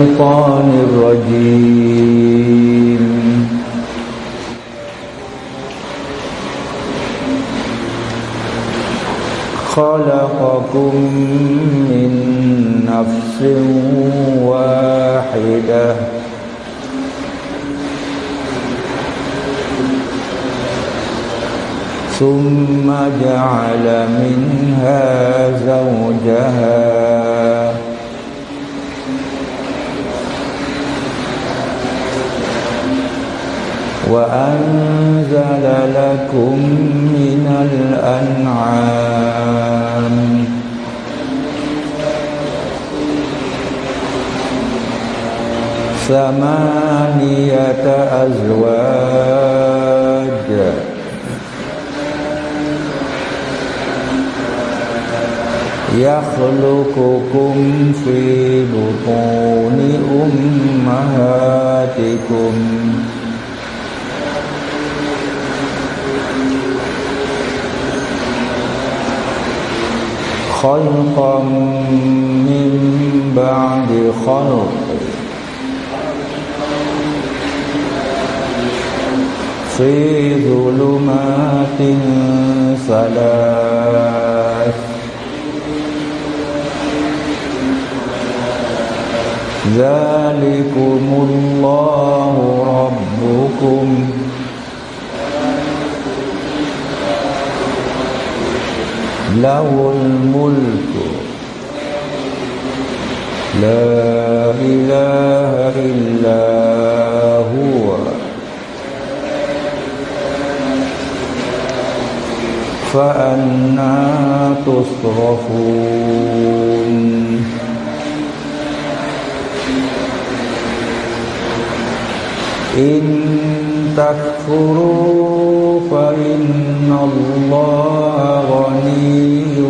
الشيطان الرجيم. خلقكم من نفس واحدة. ثم جعل منها زوجها. وأنزل لكم من الأنعام ثمانية أزواج يخلقكم في بطون أمهاتكم خلقا من بعد خلق. في ظلمات ثلاث. ذلكم الله ربكم. له الملك. لا إله إلا هو. فأنا تصرفون. إن تكفروا فإن الله غني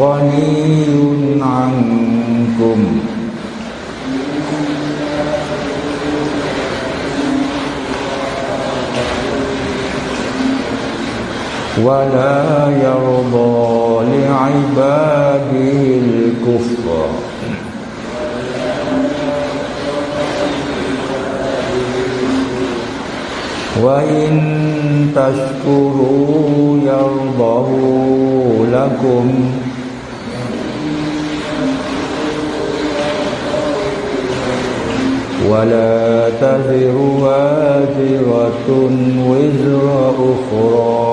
غني عنكم ولا يرضى لعباده الكفر وإن تشكروا يرضه لكم. ولا تذر وازرة وزر أخرى.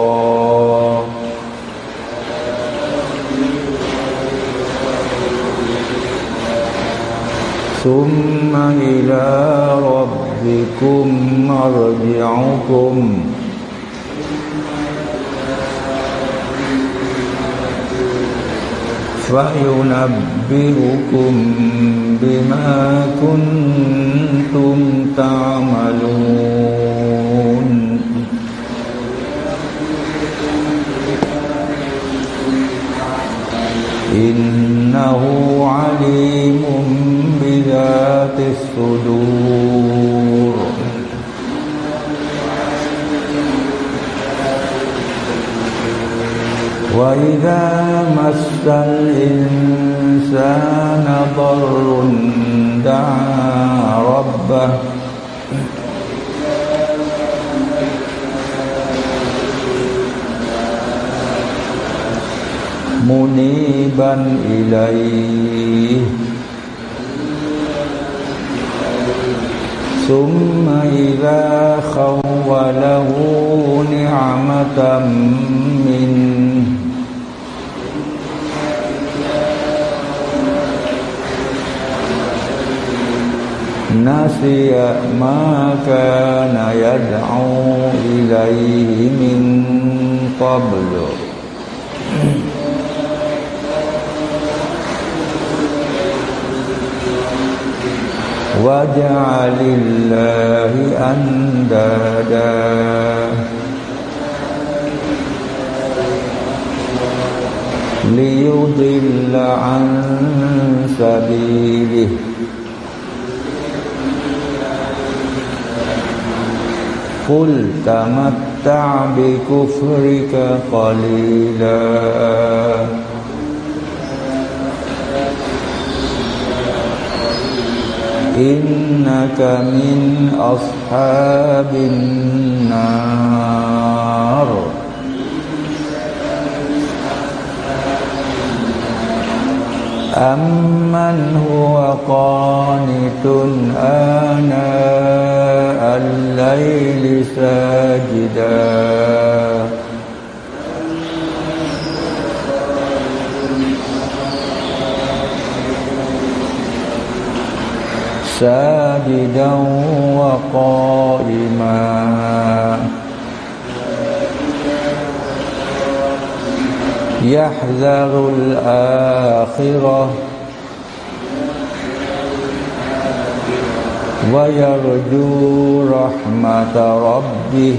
ثم إلى رب ربكم مرجعكم. فينبئكم بما كنتم تعملون. إنه عليم بذات الصدور. وإذا مس الإنسان ضر دعا ربه. منيبا إليه. ثم إذا خوله نعمة منه نسي ما كان يدعو إليه من قبل. وجعل الله أندادا. ليضل عن سبيله. قل تمتع بكفرك قليلا إنك من أصحاب النار أمن هو قانت آناء الليل ساجداً ساجدا وقائما يحذر الآخرة ويرجو رحمة ربه.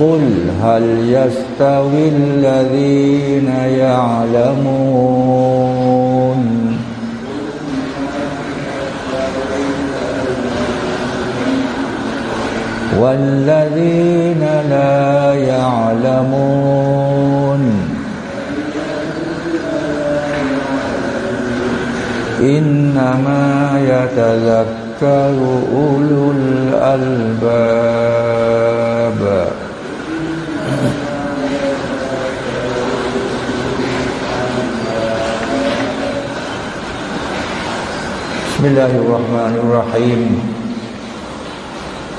قل هل يستوي الذين يعلمون؟ والذين لا يعلمون. إنما يتذكر أولو الألباب. بسم الله الرحمن الرحيم.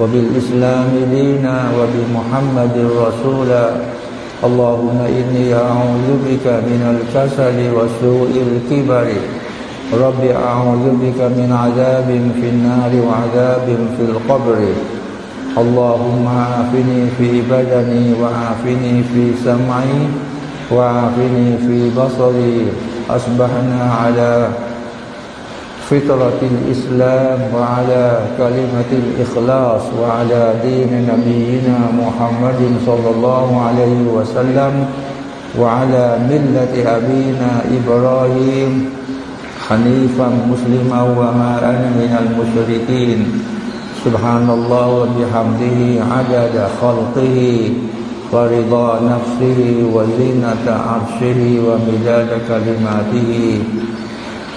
وبالإسلام دينا وبمحمد رسولا اللهم إني أعوذ بك من الكسل وسوء الكبر. رب أعوذ بك من عذاب في النار وعذاب في القبر. اللهم عافني في بدني وعافني في سمعي وعافني في بصري. أصبحنا على فطرة الإسلام وعلى كلمة الإخلاص وعلى دين نبينا محمد صلى الله عليه وسلم وعلى ملة أبينا إبراهيم حنيفا مسلما وما أنا من المشركين. سبحان الله وبحمده عدد خلقه ورضا نفسه وزينة عرشه ومداد كلماته.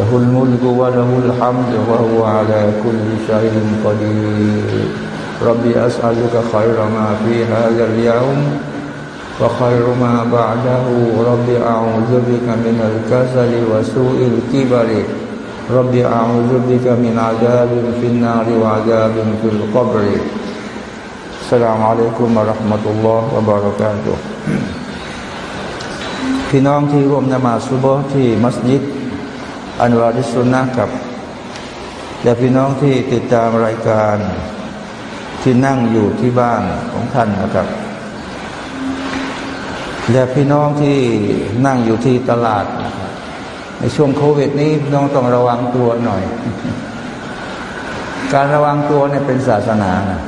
له الملك وله الحمد وهو على كل شيء قدير ربي أسألك خير ما في هذا اليوم وخير ما بعده ربي أعوذ بك من الكسل وسوء الكبر ربي أعوذ بك من عذاب في النار وعذاب في القبر السلام عليكم ورحمة الله وبركاته พี่น้องที่ร่วมนมาสุบฮ์ที่มัสยิด อันวาริสุนนะกับและพี่น้องที่ติดตามรายการที่นั่งอยู่ที่บ้านของท่านนะครับ และพี่น้องที่นั่งอยู่ที่ตลาดนะครับในช่วงโควิดนี้น้องต้องระวังตัวหน่อย การระวังตัวเนี่ยเป็นศาสนานะ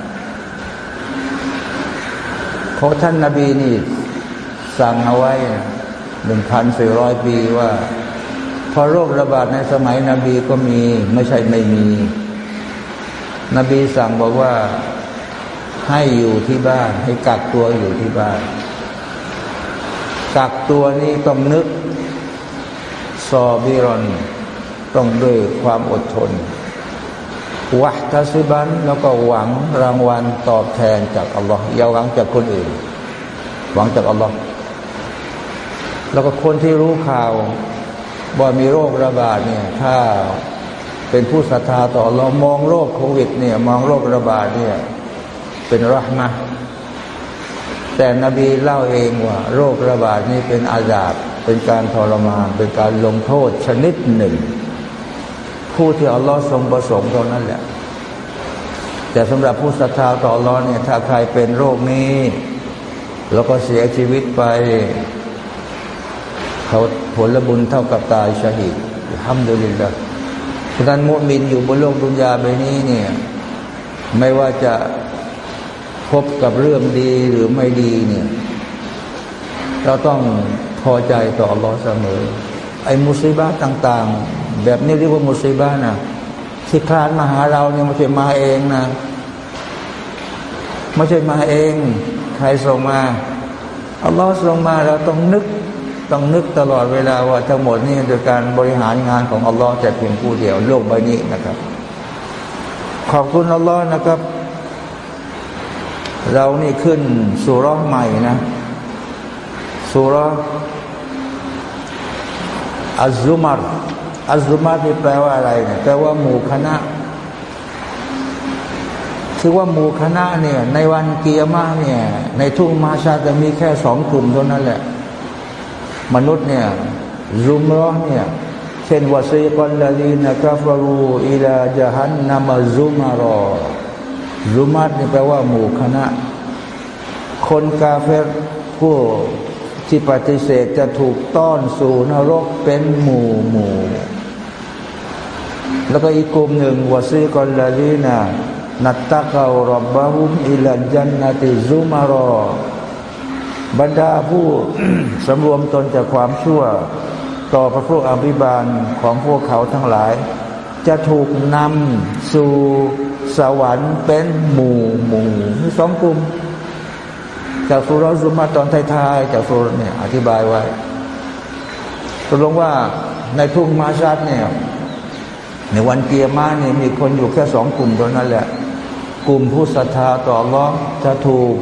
เพราะท่านนาบีนี่สั่งเอาไว้หนึ่งพันสี่ร้อยปีว่า พอโรคระบาดในสมัยนบีก็มีไม่ใช่ไม่มี นบีสั่งบอกว่าให้อยู่ที่บ้าน ให้กักตัวอยู่ที่บ้าน กักตัวนี้ต้องนึกซอบิรอนต้องด้วยความอดทนวะทัสิบันแล้วก็หวังรางวัลตอบแทนจากอัลลอฮ์อย่าหวังจากคนอื่น หวังจากอัลลอฮ์แล้วก็คนที่รู้ข่าว ว่ามีโรคระบาดเนี่ยถ้าเป็นผู้ศรัทธาต่อเรามองโรคโควิดเนี่ยมองโรคระบาดเนี่ยเป็นรหมะแต่นบีเล่าเองว่า โรคระบาดนี้เป็นอาญาบเป็นการทรมาน เป็นการลงโทษชนิดหนึ่ง ผู้ที่อัลลอฮ์ทรงประสงค์เท่านั้นแหละ แต่สำหรับผู้ศรัทธาต่ออัลลอฮ์เนี่ยถ้าใครเป็นโรคนี้ แล้วก็เสียชีวิตไป เขาผลบุญเท่ากับตายชาฮิดทำดุลิลละฉะนั้นมุมินอยู่บนโลกดุนยาใบนี้เนี่ยไม่ว่าจะพบกับเรื่องดีหรือไม่ดีเนี่ย เราต้องพอใจต่ออัลลอฮ์เสมอ ไอ้มุสีบาต่าง ๆ แบบนี้เรียกว่ามุสีบานะที่คลานมาหาเราเนี่ยไม่ใช่มาเองนะไม่ใช่มาเอง ใครส่งมาอัลลอฮ์ส่งมาเราต้องนึก ต้องนึกตลอดเวลาว่าทั้งหมดนี่โดยการบริหารงานของอัลลอฮ์แต่เพียงผู้เดียวโลกใบนี้นะครับ ขอบคุณอัลลอฮ์นะครับ เรานี่ขึ้นสุรใหม่นะสุรอัลซุมารอัลซุมารนี่แปลว่าอะไรเนี่ยแปลว่าหมู่คณะคือว่าหมู่คณะเนี่ย ในวันเกียร์มาเนี่ย ในทุ่งมาชาจะมีแค่สองกลุ่มเท่านั้นแหละ มนุษย์เนี่ยรุมร้อเนี่ยเช่นวาซีกอลลาดีนะกาฟารูอิลาจฮันนามาซุมารอรุมัดนี่แปลว่าหมู่คณะ คนกาเฟรผู้ที่ปฏิเสธจะถูกต้อนสู่นรกเป็นหมู่หมู่ แล้วก็อีกกลุ่มหนึ่งวาซีกอลลาดีนะนัตตะกาอรบบะฮุมอิลันจันนติซุมารอ บรรดาผู้สำรวมตนจากความชั่ว ต่อพระพุทธอภิบาลของพวกเขาทั้งหลาย จะถูกนำสู่สวรรค์เป็นหมู่หมู่สองกลุ่ม จากสุรสุมาตอนท้ายๆจากสุรเนี่ยอธิบายไว้ตกลงว่าในทุ่งมาชัดเนี่ยในวันเกียร์มาเนี่ยมีคนอยู่แค่สองกลุ่มเท่านั้นแหละ กลุ่มผู้ศรัทธาต่อร้องจะถูก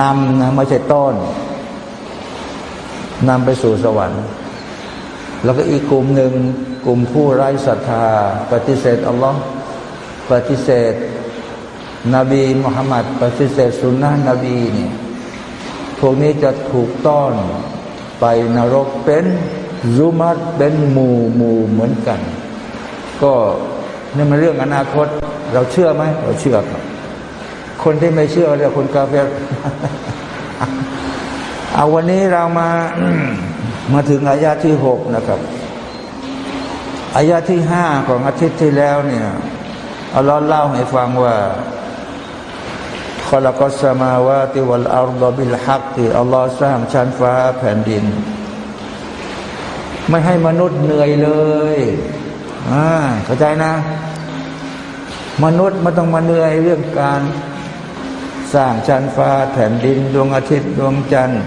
นำนะไม่ใช่ต้นนำไปสู่สวรรค์ แล้วก็อีกกลุ่มหนึ่งกลุ่มผู้ไร้ศรัทธา ปฏิเสธอัลลอฮ์ปฏิเสธ นบีมุฮัมมัดปฏิเสธสุนนะนบีเนี่ยพวกนี้จะถูกต้อนไปนรกเป็นซุมัดเป็นหมู่หมู่เหมือนกัน ก็นี่มันเรื่องอนาคต เราเชื่อไหมเราเชื่อครับ คนที่ไม่เชื่อเรียกคนกาเฟรเอาวันนี้เรามามาถึงอายาที่หกนะครับอายาที่ห้าของอาทิตย์ที่แล้วเนี่ยอัลลอฮ์เล่าให้ฟังว่าขลักสมาวาติวัลอาร์ดบิลฮักที่อัลลอฮ์สร้างชั้นฟ้าแผ่นดิน ไม่ให้มนุษย์เหนื่อยเลยอ่าเข้าใจนะ มนุษย์ไม่ต้องมาเหนื่อยเรื่องการ สร้างชั้นฟ้าแผ่นดินดวงอาทิตย์ดวงจันทร์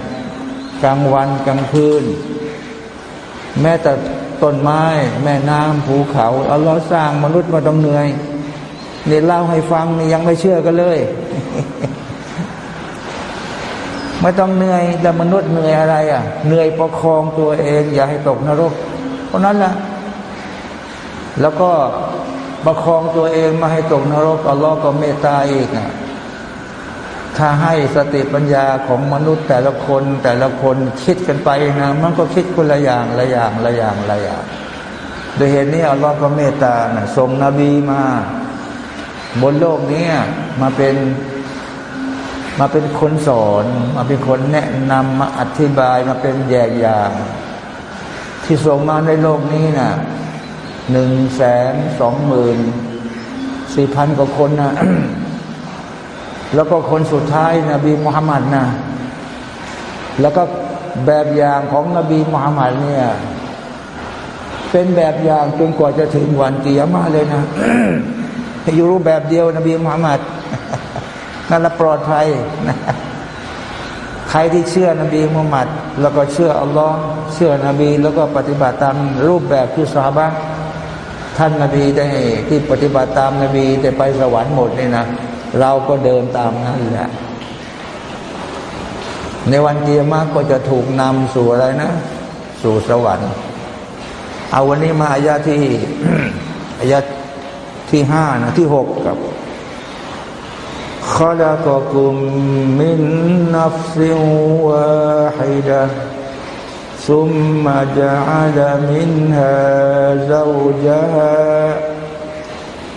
กลางวันกลางคืน แม้แต่ต้นไม้ แม่น้ำภูเขาอัลลอฮ์สร้างมนุษย์มาต้องเหนื่อยนี่เล่าให้ฟังนี่ยังไม่เชื่อกันเลย ไม่ต้องเหนื่อยแต่มนุษย์เหนื่อยอะไรอะเหนื่อยประคองตัวเอง อย่าให้ตกนรก เพราะนั้นแหละแล้วก็ประคองตัวเองมาให้ตกนรกอัลลอฮ์ก็เมตตาอีกอะ ถ้าให้สติปัญญาของมนุษย์แต่ละคนแต่ละคนคิดกันไปนะมันก็คิดคนละอย่างละอย่างละอย่างละอย่างโดยเหตุนี้อัลลอฮ์ก็เมตตานะส่งนบีมา บนโลกนี้มาเป็นมาเป็นคนสอน มาเป็นคนแนะนำมาอธิบายมาเป็นแยกอย่าง ที่ส่งมาในโลกนี้นะ่ะหนึ่งแสนสองหมื่นสี่พันกว่าคนนะ แล้วก็คนสุดท้ายนบีมุฮัมมัดนะแล้วก็แบบอย่างของนบีมุฮัมมัดเนี่ยเป็นแบบอย่างจนกว่าจะถึงวันกิยามาเลยนะอยู่รูปแบบเดียวนบีมุฮัมมัดนั่นละปลอดภัยนะใครที่เชื่อนบีมุฮัมมัดแล้วก็เชื่ออัลลอฮ์เชื่อนบีแล้วก็ปฏิบัติตามรูปแบบที่สาบะท่านนบีได้ที่ปฏิบัติตามนบีได้ไปสวรรค์หมดนี่นะ เราก็เดินตามนั้นแหละในวันเกียรติก็จะถูกนำสู่อะไรนะ สู่สวรรค์ เอาวันนี้มาอายาที่อายาที่ห้านะที่หกกับ خلقكم من نفس واحدة ثم جعل منها زوجها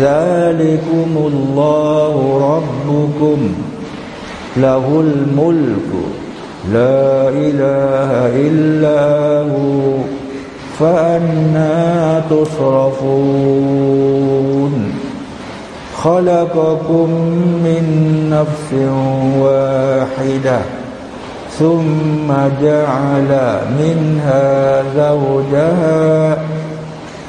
ذلكم الله ربكم. له الملك. لا إله إلا هو. فأنا تصرفون. خلقكم من نفس واحدة. ثم جعل منها زوجها.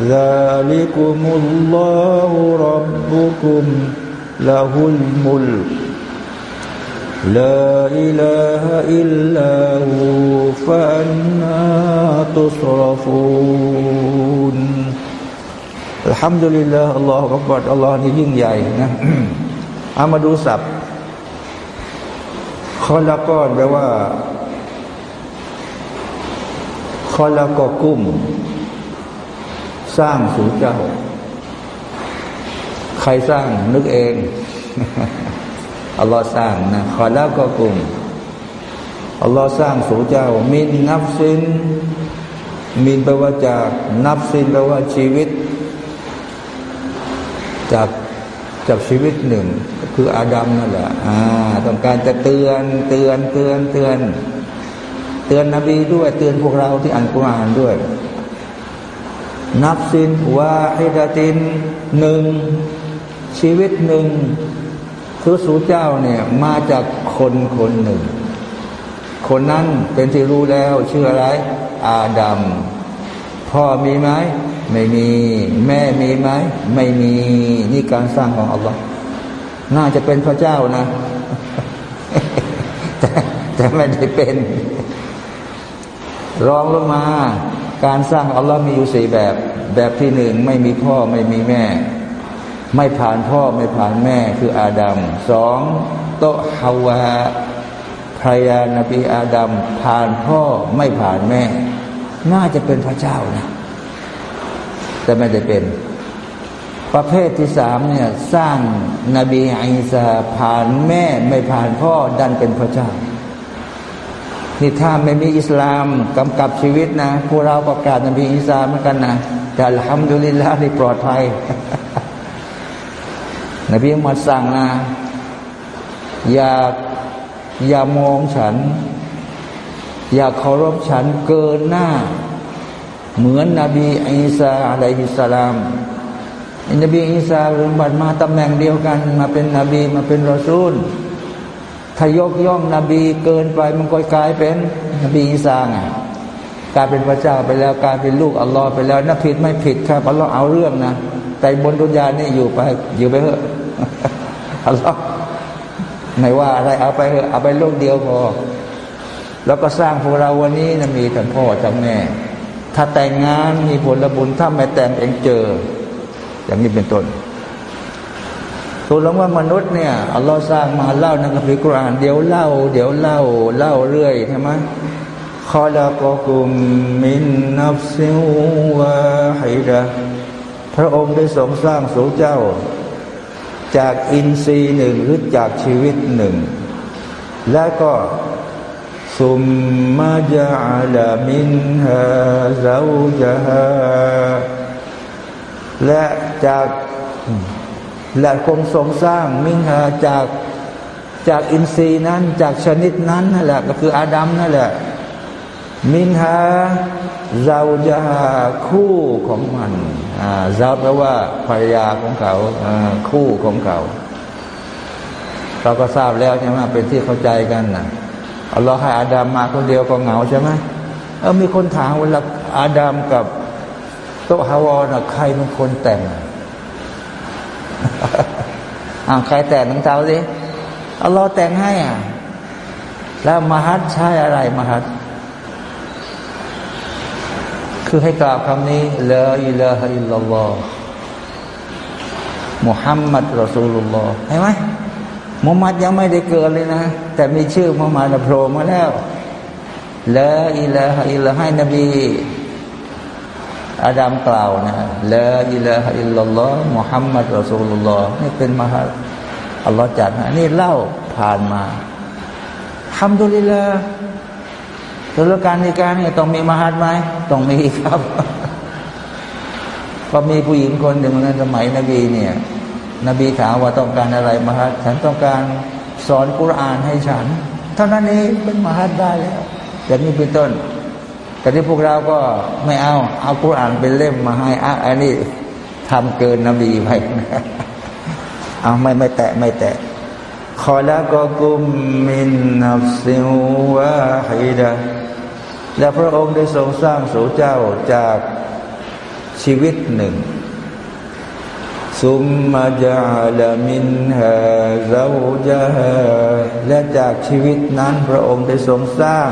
ذلكم الله ربكم له الملك لا إله إلا هو فأنا تصرفون الحمد لله الله أكبر الله นี่ยิ่งใหญ่นะเอามาดูศัพท์คอละก้อนแปลว่าคอละกอกุ้ม สร้างสู่เจ้า ใครสร้างนึกเองอัลลอฮ์สร้างนะขอแล้วก็กลุ่มอัลลอฮ์สร้างสู่เจ้า มินนับสินมินแปลว่าจากนับสินแปลว่าชีวิต จากจากชีวิตหนึ่งคืออาดัมนั่นแหละอ่าต้องการจะเตือนเตือนเตือนเตือน เตือนนบีด้วย เตือนพวกเราที่อ่านกุรอานด้วย นับสินว่าฮิดาตินหนึ่งชีวิตหนึ่งคือสูเจ้าเนี่ยมาจากคนคนหนึ่ง คนนั้นเป็นที่รู้แล้วชื่ออะไร อาดัมพ่อมีไหมไม่มี แม่มีไหมไม่มีนี่การสร้างของอัลลอฮ์น่าจะเป็นพระเจ้านะแต่แต่ไม่ได้เป็น รองลงมา การสร้างอัลลอฮ์มีอยู่สี่แบบ แบบที่หนึ่งไม่มีพ่อไม่มีแม่ ไม่ผ่านพ่อไม่ผ่านแม่คืออาดัมสองโตฮาวาภรรยานบีอาดัมผ่านพ่อไม่ผ่านแม่ น่าจะเป็นพระเจ้านะแต่ไม่ได้เป็น ประเภทที่สามเนี่ยสร้างนาบีอิสาผ่านแม่ไม่ผ่านพ่อดันเป็นพระเจ้า นี่ถ้าไม่มีอิสลามกำกับชีวิตนะพวกเราประกาศนบีอิสลาเหมือนกันนะแต่ละฮัมดุลิลลาห์ที่ปลอดภัยนบีมาสั่งนะอย่าอย่ามองฉัน อย่าเคารพฉันเกินหน้า เหมือนนบีอิสาอะลัยฮิสลามนบีอิสาเรื่องบัตมาตำแหน่งเดียวกัน มาเป็นนบีมาเป็นรอซูล ถ้ายกย่องนบีเกินไปมันก็กลายเป็นนบีอิสาไงกลายเป็นพระเจ้าไปแล้วกลายเป็นลูกอัลลอฮ์ไปแล้วนับผิดไม่ผิดครับอัลลอฮ์เอาเรื่องนะแต่บนดุนยานี่อยู่ไปอยู่ไปเถอะอัลลอฮ์ไม่ว่าอะไรเอาไปเถอะเอาไปโลกเดียวพอ แล้วก็สร้างพวกเราวันนี้นะมีทั้งพ่อทั้งแม่ ถ้าแต่งงานมีผลบุญถ้าไม่แต่งเองเจอ อย่างนี้เป็นต้น ตัวเราว่ามนุษย์เนี่ยอัลลอฮ์สร้างมาเล่าในคัมภีร์กุรอานเดี๋ยวเล่า เดี๋ยวเล่าเล่าเรื่อยใช่ไหมขอลากกุมมินนับซิวะฮิดะพระองค์ได้ทรงสร้างสูเจ้า จากอินทรีย์หนึ่งหรือจากชีวิตหนึ่ง และก็สุมมาจาลามินฮาซาจาและจาก และคงทรงสร้างมินฮาจากจากอินทรีย์นั้นจากชนิดนั้นนั่นแหละก็คืออาดัมนั่นแหละ มินฮาเราจะคู่ของมันอ่าเราแปลว่าภรรยาของเขาคู่ของเขา เราก็ทราบแล้วใช่ไหมเป็นที่เข้าใจกันนะอัลลอฮ์ให้อาดัมมาคนเดียวก็เหงาใช่ไหมเออมีคนถามว่าอาดัมกับโตฮาวอนะใครเป็นคนแต่ง อาใครแต่งทั้งเจ้าสิอัลลอฮ์แต่งให้อะ แล้วมะฮัรใช้อะไรมะฮัรคือให้กล่าวคำนี้لا إله إلا الله محمد رسول الله เห็นไหมมุฮัมมัดยังไม่ได้เกิดเลยนะ แต่มีชื่อมุฮัมมัดโผล่มาแล้วلا إله إلا ให้นบี อาดัมกล่าวนะลาอิลาฮะอิลลัลลอฮ์มุฮัมมัดรอซูลุลลอฮ์นี่เป็นมหาอัลลอฮ์จัดนะนี่เล่าผ่านมาทำดุลิลาธุรการในการเนี่ยต้องมีมหัดไหมต้องมีครับพอมีผู้หญิงคนหนึ่งในสมัยนบีเนี่ย นบีถามว่าต้องการอะไรมหัดฉันต้องการสอนกุรอานให้ฉัน เท่านั้นเองเป็นมหัดได้แล้วอย่างนี้เป็นต้น แต่ที่พวกเราก็ไม่เอา เอากุรอานเป็นเล่มมาให้อะอันนี้ทำเกินนบีไปเอาไม่ไม่แตะไม่แตะขอละก็กุมมินนับสิวะฮิดะและพระองค์ได้ทรงสร้างสู่เจ้าจากชีวิตหนึ่งซุมมาจาลามินฮาซาจาฮาและจากชีวิตนั้น พระองค์ได้ทรงสร้าง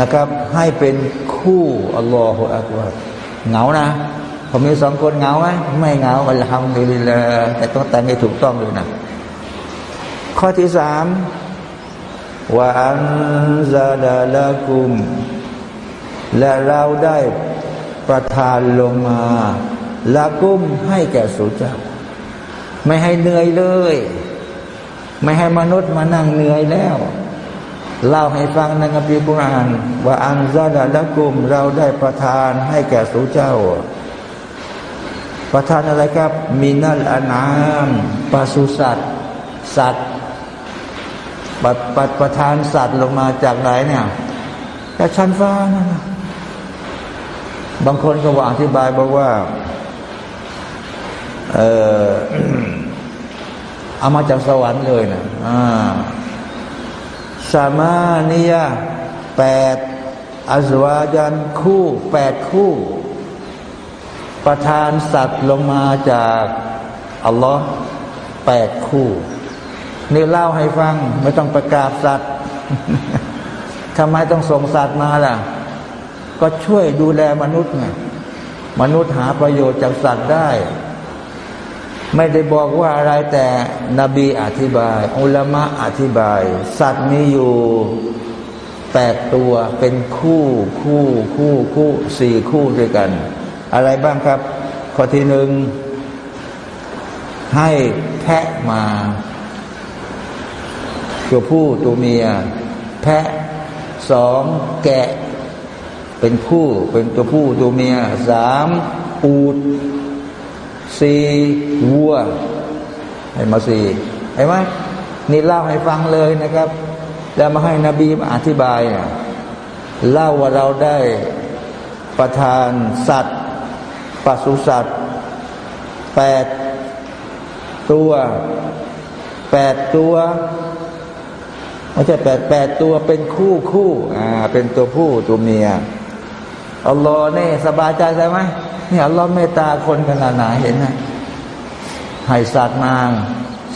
นะครับ ให้เป็นคู่อัลลอฮฺอักบารเหงานะผมมีสองคนเหงาไหมไม่เหงาอัลฮัมดุลิลลาแต่ต้องแต่งให้ถูกต้องด้วยนะ ข้อที่สามว่าอันซาดาละกุม และเราได้ประทานลงมาละกุมให้แก่สุจาไม่ให้เหนื่อยเลย ไม่ให้มนุษย์มานั่งเหนื่อยแล้ว เล่าให้ฟังในกัมภีร์กุรอานว่าอันซาดาละกุมเราได้ประทานให้แก่สุเจ้า ประทานอะไรครับ มินัลอนามปศุสัตว์สัตว์ปัดปัดประทานสัตว์ลงมาจากไหนเนี่ยจากชั้นฟ้านะบางคนก็ว่าอธิบายบอกว่าเออเอามาจากสวรรค์เลยนะอ่า สามานิยาแปดอัจวาจันคู่แปดคู่ ประทานสัตว์ลงมาจากอัลลอฮ์แปดคู่ นี่เล่าให้ฟัง ไม่ต้องประกาศสัตว์ทำไมต้องส่งสัตว์มาล่ะ ก็ช่วยดูแลมนุษย์ไงมนุษย์หาประโยชน์จากสัตว์ได้ ไม่ได้บอกว่าอะไรแต่นบีอธิบาย อุลามะอธิบาย สัตว์มีอยู่แปดตัวเป็นคู่คู่คู่คู่สี่คู่ด้วยกัน อะไรบ้างครับ ข้อที่หนึ่งให้แพะมาตัวผู้ตัวเมีย แพะสองแกะ เป็นผู้เป็นตัวผู้ตัวเมียสามอูด สี่วัวให้มาสี่เห็นไหมนี่เล่าให้ฟังเลยนะครับ แล้วมาให้นบีมาอธิบายเล่าว่าเราได้ประทานสัตว์ปศุสัตว์แปดตัวแปดตัวไม่ใช่แปดแปดตัวเป็นคู่คู่อ่าเป็นตัวผู้ตัวเมียอัลลอฮ์นี่สบายใจใช่ไหม นี่อัลลอฮ์เมตตาคนขนาดไหนเห็นไหมให้สัตว์มาง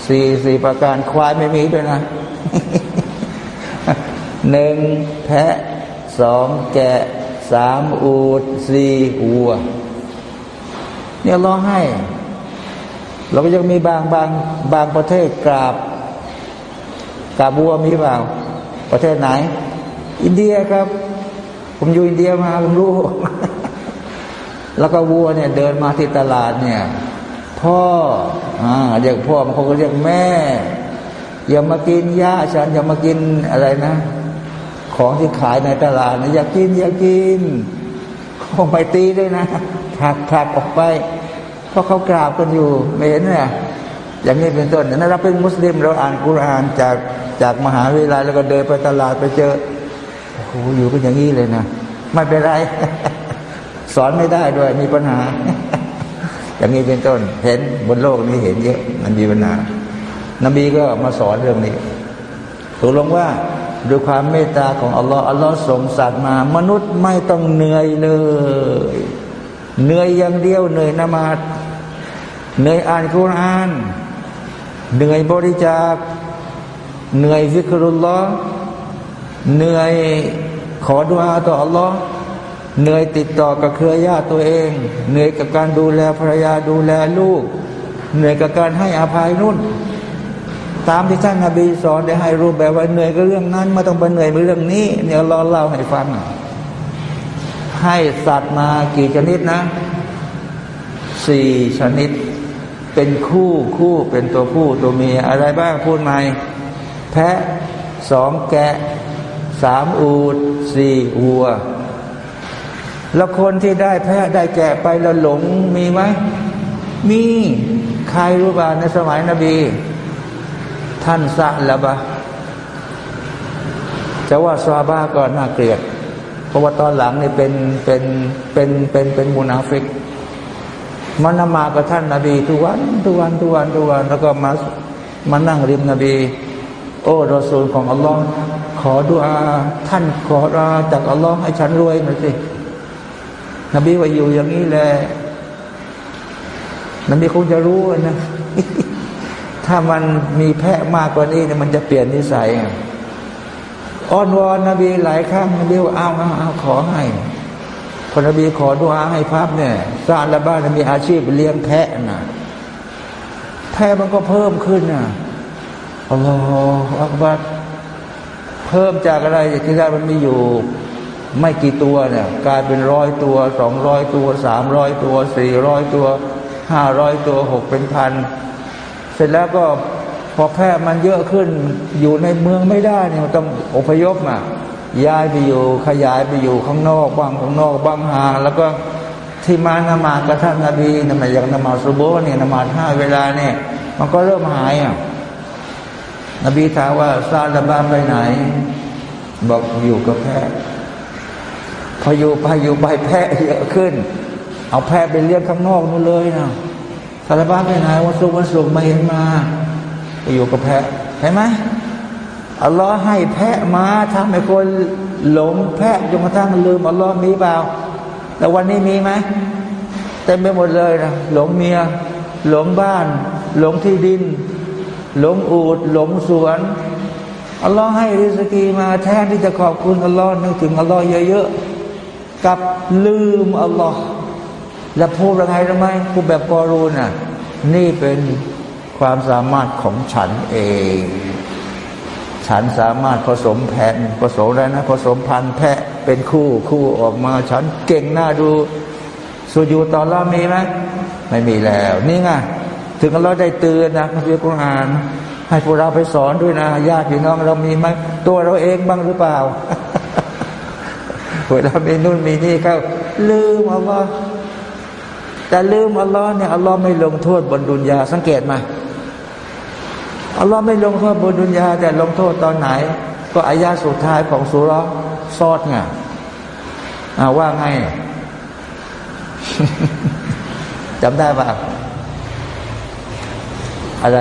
สี่สี่ประการควายไม่มีด้วยนะหนึ่งแพะสองแกะสามอูดสี่วัว เนี่ยร้องให้ เราก็ยังมีบางบางบางประเทศกราบกราบัวมีเปล่า ประเทศไหน อินเดียครับ ผมอยู่อินเดียมาผมรู้ แล้วก็วัวเนี่ยเดินมาที่ตลาดเนี่ย พ่ออ่าเรียกพ่อมันเขาก็เรียกแม่ อย่ามากินหญ้าฉันอย่ามากินอะไรนะ ของที่ขายในตลาดนะอย่ากินอย่ากินเขาไปตีด้วยนะถักถักออกไป เพราะเขากราบกันอยู่ไม่เห็นเนี่ยอย่างนี้เป็นต้นนั้นเราเป็นมุสลิมเราอ่านกุรอานจากจากมหาวิทยาลัยแล้วก็เดินไปตลาดไปเจอโอ้โหอยู่กันอย่างนี้เลยนะ ไม่เป็นไร สอนไม่ได้ด้วยมีปัญหา อย่างนี้เป็นต้น เห็นบนโลกนี้เห็นเยอะมันมีปัญหานบีก็มาสอนเรื่องนี้ถูกลงว่าด้วยความเมตตาของอัลลอฮ์อัลลอฮ์ส่งสัตว์มา มนุษย์ไม่ต้องเหนื่อยเลยเหนื่อยอย่างเดียวเหนื่อยนมาดเหนื่อยอ่านคุรานเหนื่อยบริจาค เหนื่อยวิกรุลลอเหนื่อยขอดุอาต่ออัลลอฮ์ เหนื่อยติดต่อกับเครือญาติตัวเอง เหนื่อยกับการดูแลภรรยาดูแลลูก เหนื่อยกับการให้อภัยนุ่น ตามที่ท่านนบีสอนได้ให้รู้แบบว่าเหนื่อยก็เรื่องนั้นไม่ต้องไปเหนื่อยเรื่องนี้ เนี่ยเราเล่าให้ฟังให้สัตว์มากี่ชนิดนะสี่ชนิด เป็นคู่คู่เป็นตัวผู้ตัวเมียอะไรบ้างพูดใหม่แพะสองแกะสามอูดสี่วัว แล้วคนที่ได้แพะได้แกะไปแล้วหลงมีไหมมีใครรู้บ้างในสมัยนบี ท่านซะละบะจะว่าซาบาก็น่าเกลียด เพราะว่าตอนหลังนี่เป็นเป็นเป็นเป็นเป็นมุนาฟิกมันนมากับท่านนาบีทุกวันทุกวันทุกวันทุกวัน แล้วก็มามานั่งริมนบี โอ้รอซูลของอัลลอฮ์ขอดุอาท่านขอราจากอัลลอฮ์ให้ฉันรวยหน่อยสิ นบีว่าอยู่อย่างนี้แหละนบีคงจะรู้นะ ถ้ามันมีแพะมากกว่านี้เนี่ยมันจะเปลี่ยนนิสัยอ้อนวอนนบีหลายครั้งนบีว่าเอาเอาเอาขอให้พอนบีขอดุอาให้พับเนี่ยสร้างละบ้านมีอาชีพเลี้ยงแพะนะแพะมันก็เพิ่มขึ้นนะอัลลอฮฺอักบัดเพิ่มจากอะไรที่แรกมันมีอยู่ ไม่กี่ตัวเนี่ยกลายเป็นร้อยตัวสองร้อยตัวสามร้อยตัวสี่ร้อยตัวห้าร้อยตัวหกเป็นพันเสร็จแล้วก็พอแพร่มันเยอะขึ้นอยู่ในเมืองไม่ได้เนี่ยต้องอพยพมาย้ายไปอยู่ขยายไปอยู่ข้างนอกบ้างข้างนอกบ้างห่าง แล้วก็ที่มานมากระท่านนบีนมาอย่างนมาสุโบเนี่ยนมาห้าเวลาเนี่ย มันก็เริ่มหายอะนบีถามว่าซาลาบานไปไหน บอกอยู่กับแพะ พออยู่ไปอยู่ไปแพะเยอะขึ้น เอาแพะไปเลี้ยงข้างนอกนู่นเลยนะสารบ้านไปไหนวันศุกร์วันศุกร์มาเห็นมาไปอยู่กับแพะเห็นไหมอัลลอฮ์ให้แพะมาทำให้คนหลงแพะจนกระทั่งลืมอัลลอฮ์มีเปล่าแต่วันนี้มีไหมเต็มไปหมดเลยนะหลงเมีย หลงบ้าน หลงที่ดิน หลงอูดหลงสวนอัลลอฮ์ให้ริสกีมาแทนที่จะขอบคุณอัลลอฮ์นึกถึงอัลลอฮ์เยอะๆ กับลืมอัลลอฮ์แล้วพูดยังไงรู้ไหมพูดแบบกอรูนอะนี่เป็นความสามารถของฉันเอง ฉันสามารถผสมแผ่นผสมแล้นะ ผสมพันธุ์แพะเป็นคู่คู่ออกมา ฉันเก่งหน้าดูสุญูตอนละมีไหมไม่มีแล้ว นี่ไงถึงเราได้เตือนนะพระพุทธอ่าน ให้พวกเราไปสอนด้วยนะญาติพี่น้องเรามีไหมตัวเราเองบ้างหรือเปล่า เวลามีนู่นมีนี่เข้าลืมเอาว่าแต่ลืมอัลลอฮ์เนี่ยอัลลอฮ์ไม่ลงโทษบนดุนยาสังเกตไหมอัลลอฮ์ไม่ลงโทษบนดุนยาแต่ลงโทษตอนไหน ก็อายาสุดท้ายของสุรซอดไงว่าไงจำได้ปะอะไร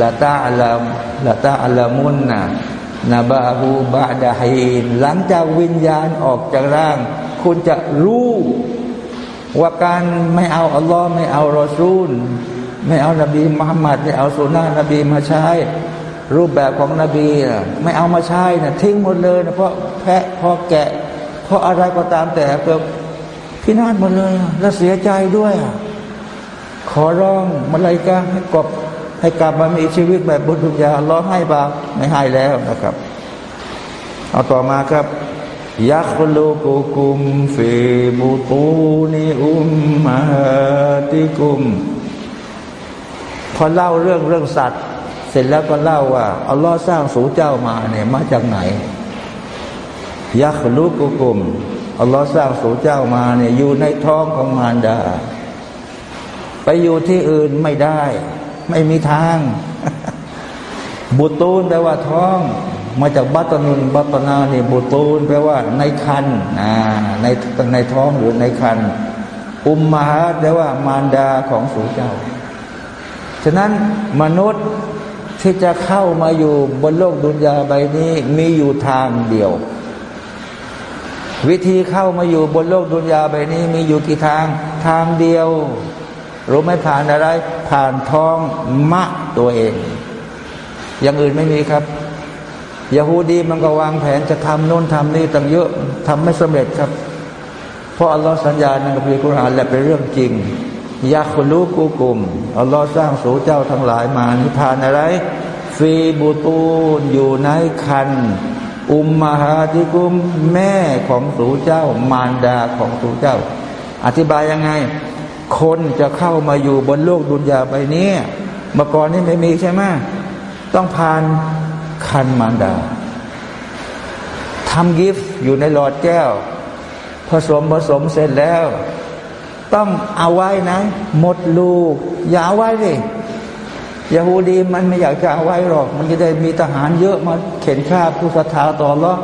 ละตาอัลลามละตาอัลลามุนนะ นาบาฮูบาดาฮีนหลังจากวิญญาณออกจากร่าง คุณจะรู้ ว่าการไม่เอาอัลลอฮ์ไม่เอารอซูล ไม่เอานบีมุฮัมมัดไม่เอาสุนนะนบีมาใช้ รูปแบบของนบีไม่เอามาใช้นะทิ้งหมดเลยนะเพราะแพะเพราะแกะ เพราะอะไรก็ตามแต่เกิดพินาศหมดเลย แล้วเสียใจด้วย ขอร้องมาเลยกะให้กบ ให้กลับมามีชีวิตแบบบุญญาล้อให้บ่าไม่ให้แล้วนะครับ เอาต่อมาครับยักลูกุกุมฟีบุตูนิอุมมาติกุม พอเล่าเรื่องเรื่องสัตว์ เสร็จแล้วก็เล่าว่าอัลลอฮ์สร้างสูเจ้ามาเนี่ยมาจากไหนยักลูกุกุมอัลลอฮ์สร้างสูเจ้ามาเนี่ยอยู่ในท้องของมารดา ไปอยู่ที่อื่นไม่ได้ ไม่มีทาง บุตูนแปลว่าท้อง มาจากบัตนุนบัตนาเนี่บุตูนแปลว่า ในคันนะในในท้องหรือในคันอุมมาแปลว่ามารดาของสูเจ้า ฉะนั้นมนุษย์ที่จะเข้ามาอยู่บนโลกดุนยาใบนี้ มีอยู่ทางเดียว วิธีเข้ามาอยู่บนโลกดุนยาใบนี้ มีอยู่กี่ทางทางเดียว รู้ไม่ผ่านอะไร ผ่านท้องมะตัวเอง อย่างอื่นไม่มีครับยาฮูดีมันก็วางแผนจะทำโน่นทำนี่ตั้งเยอะทำไม่สำเร็จครับ เพราะอัลลอฮ์สัญญาในกัมภีร์กุรอานและเป็นเรื่องจริงยาคุลูกูกุมอัลลอฮ์สร้างสูเจ้าทั้งหลายมานิพานอะไร ฟีบูตูนอยู่ในคัน อุมมาฮาติกุมแม่ของสูเจ้า มารดาของสูเจ้า อธิบายยังไง คนจะเข้ามาอยู่บนโลกดุนยาไปนี้เมื่อก่อนนี้ไม่มีใช่ไหมต้องผ่านคันมารดาทำกิฟต์อยู่ในหลอดแก้ว ผสมผสมเสร็จแล้ว ต้องเอาไว้นะ หมดลูก อย่าเอาไว้เลยยาฮูดีมันไม่อยากจะเอาไว้หรอก มันจะได้มีทหารเยอะมาเข็นฆ่าผู้ศรัทธาต่อรอ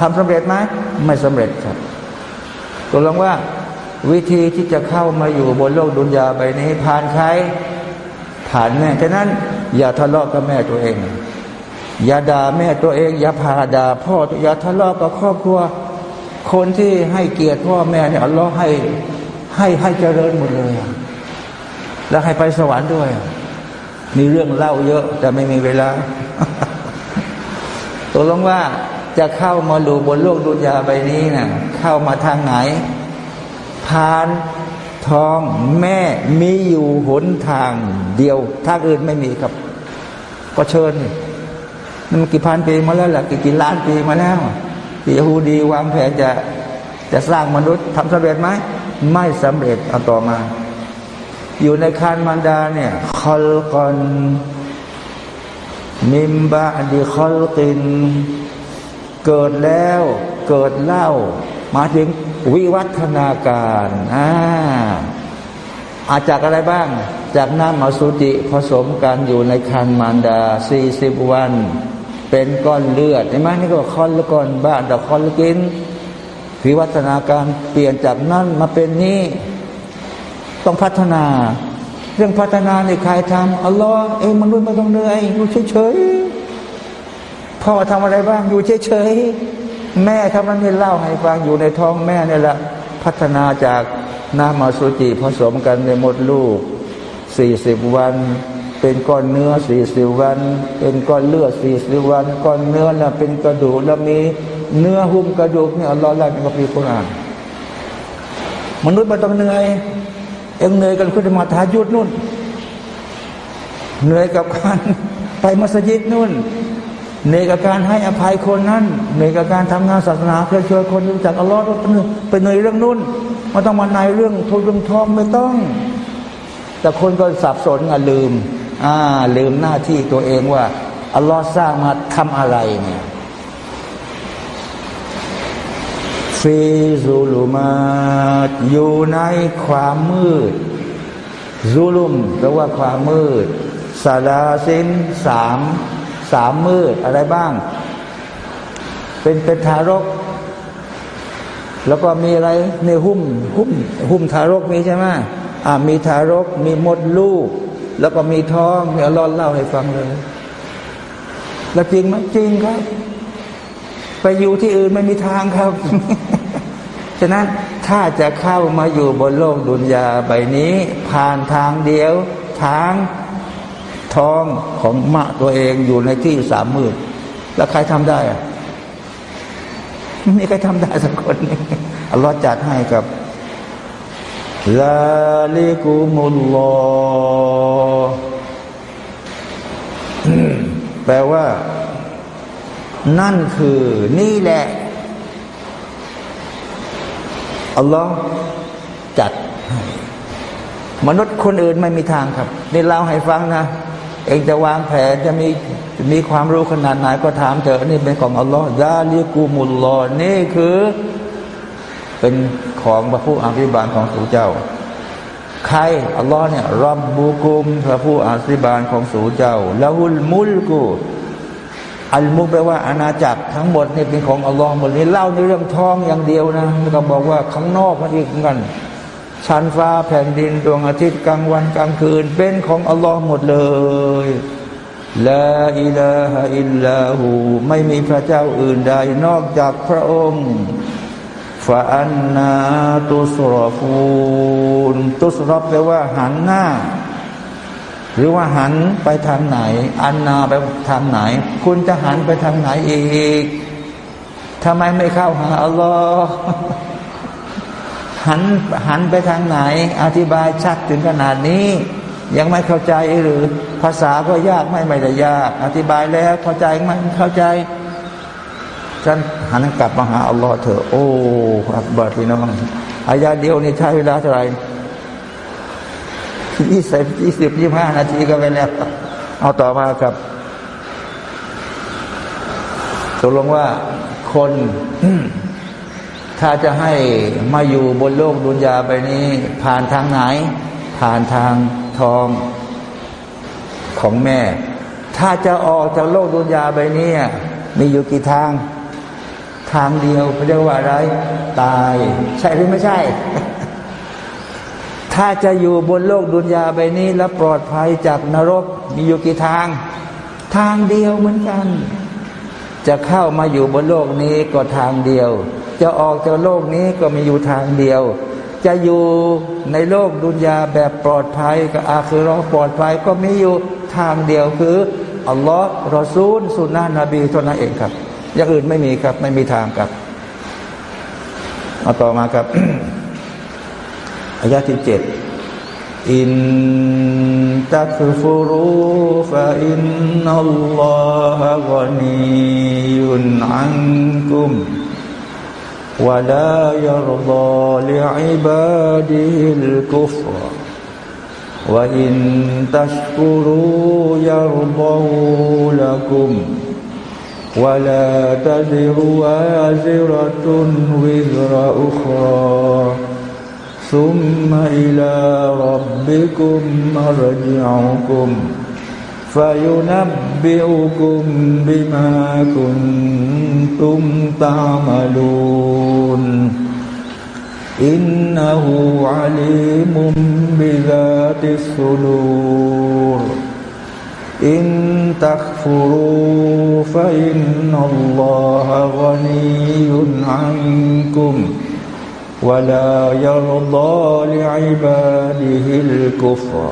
ทำสำเร็จไหมไม่สำเร็จครับตัวลงว่า วิธีที่จะเข้ามาอยู่บนโลกดุนยาใบนี้ผ่านใครผ่านแม่ฉะนั้น อย่าทะเลาะกับแม่ตัวเอง อย่าด่าแม่ตัวเอง อย่าพาด่าพ่ออย่าทะเลาะกับครอบครัว คนที่ให้เกียรติพ่อแม่เนี่ยอัลลอฮ์ให้ให้ให้เจริญหมดเลย แล้วให้ไปสวรรค์ด้วย มีเรื่องเล่าเยอะ แต่ไม่มีเวลาตกลงว่าจะเข้ามาดูบนโลกดุนยาใบนี้นะ่ะเข้ามาทางไหน ผ่านท้องแม่มีอยู่หนทางเดียวทางอื่นไม่มีครับ ก็เชิญ มันกี่พันปีมาแล้วล่ะกี่กี่ล้านปีมาแล้วที่ยฮูดีวางแผนจะจะสร้างมนุษย์ทำสำเร็จไหมไม่สำเร็จเอาต่อมา อยู่ในคานมันดาเนี่ยคอลกอนมิมบาดีคอลติน เกิดแล้วเกิดเล่ามาถึง วิวัฒนาการอ่าอาจากอะไรบ้าง จากน้ำมาสุจิผสมกันอยู่ในคันมารดาสี่สิบวัน เป็นก้อนเลือดใช่ไหมนี่ก็คอนละก้อนบ้านแต่คอนละกินวิวัฒนาการเปลี่ยนจากนั่นมาเป็นนี้ต้องพัฒนา เรื่องพัฒนาในใครทำอัลลอฮ์เองมันรุ่นไม่ต้องเหนื่อยอยู่เฉยๆพ่อทำอะไรบ้างอยู่เฉยๆ แม่ทำนั้นนี่เล่าให้ฟังอยู่ในท้องแม่นี่แหละพัฒนาจากน้ำมาสุจิผสมกันในหมดลูกสี่สิบวัน เป็นก้อนเนื้อสี่สิบวัน เป็นก้อนเลือดสี่สิบวัน ก้อนเนื้อแล้วเป็นกระดูกแล้วมีเนื้อหุ้มกระดูกเนี่ยอัลลอฮ์เล่าในกัมภีร์คุรานมนุษย์มันต้องเหนื่อยเอ็งเหนื่อยกันขึ้นมาทายุดนู่นเหนื่อยกับการไปมัสยิดนู่น เนกับการให้อภัยคนนั้นเนกับการทำงานศาสนาเพื่อช่วยคนรู้จักอัลลอฮ์เป็นเหนื่อเรื่องนู่นไมันต้องมาในเรื่องทุนเรื่องทองไม่ต้อง แต่คนก็สับสนอะลืมอ่าลืมหน้าที่ตัวเองว่าอัลลอฮ์สร้างมาทำอะไรเนี่ยฟีซูลุมาอยู่ในความมืดซูลุมแปลว่าความมืดซาลาซินสาม สามมืดอะไรบ้าง เป็นเป็นทารก แล้วก็มีอะไรในหุ้มหุ้มหุ้มทารกมีใช่ไหมอ่ามีทารก มีมดลูก แล้วก็มีท้องมีอัลลอฮ์เล่าให้ฟังเลย แล้วจริงไหมจริงครับ ไปอยู่ที่อื่นไม่มีทางครับฉะนั้นถ้าจะเข้ามาอยู่บนโลกดุนยาใบนี้ ผ่านทางเดียว ทาง ท้องของมะตัวเองอยู่ในที่สามมืดแล้วใครทำได้อะไม่มีใครทำได้สักคนอัลลอฮ์จัดให้กับลาลิกุมุลลอแปลว่า นั่นคือ นี่แหละอัลลอฮ์จัด มนุษย์คนอื่นไม่มีทางครับ นี่เล่าให้ฟังนะ เองจะวางแผนจะมีมีความรู้ขนาดไหนก็ถามเถอะนี่เป็นของอัลลอฮ์ยาลิกูมุลลอนี่คือเป็นของพระผู้อภิบาลของสูเจ้า ใครอัลลอฮ์เนี่ยรับบุกุมพระผู้อภิบาลของสูเจ้าละหุลมุลกูอัลมุแปลว่าอาณาจักรทั้งหมดนี่เป็นของอัลลอฮ์หมดนี้เล่าในเรื่องทองอย่างเดียวนะแล้วก็บอกว่าข้างนอกมันอีกเหมือนกัน ชั้นฟ้าแผ่นดินดวงอาทิตย์กลางวันกลางคืน เป็นของอัลลอฮ์หมดเลยลาอิลาฮะอิลลาหูไม่มีพระเจ้าอื่นใดนอกจากพระองค์ฟาอันนาตุสรฟูนตุสรฟแปลว่าหันหน้า หรือว่าหันไปทางไหน อันนาไปทางไหน คุณจะหันไปทางไหนอีกทำไมไม่เข้าหาอัลลอฮ์ หันหันไปทางไหน อธิบายชัดถึงขนาดนี้ ยังไม่เข้าใจหรือ ภาษาก็ยากไม่ไม่ได้ยาก อธิบายแล้วเข้าใจไหมเข้าใจฉันหันกลับมาหาอัลลอฮ์เถอะโอ้อักบัดพี่น้องอายาเดียวนี่ใช้เวลาเท่าไหร่ยี่สิบยี่สิบยี่ห้านาทีก็ไปแล้ว เอาต่อมาครับตกลงว่าคน ถ้าจะให้มาอยู่บนโลกดุนยาไปนี้ ผ่านทางไหน ผ่านทางทองของแม่ ถ้าจะออกจากโลกดุนยาไปนี้มีอยู่กี่ทาง ทางเดียวเรียกว่าอะไร ตาย ใช่หรือไม่ใช่ ถ้าจะอยู่บนโลกดุนยาใบนี้ และปลอดภัยจากนรกมีอยู่กี่ทาง ทางเดียวเหมือนกัน จะเข้ามาอยู่บนโลกนี้ก็ทางเดียว จะออกจากโลกนี้ก็มีอยู่ทางเดียว จะอยู่ในโลกดุนยาแบบปลอดภัยกับอาคือรอปลอดภัยก็มีอยู่ทางเดียวคืออัลลอฮ์รอซูลสุนนะนบีเท่านั้นเองครับ อย่างอื่นไม่มีครับ ไม่มีทางครับเอาต่อมาครับอายะที่เจ็ดอินตักฟุรูฟะอินนัลลอฮะกนียุนอันกุม ولا يرضى لعباده الكفر. وإن تشكروا يرضه لكم. ولا تزر وازرة وزر أخرى. ثم إلى ربكم مرجعكم. فينبئكم بما كنتم تعملون إنه عليم بذات الصدور إن تكفروا فإن الله غني عنكم ولا يرضى لعباده الكفر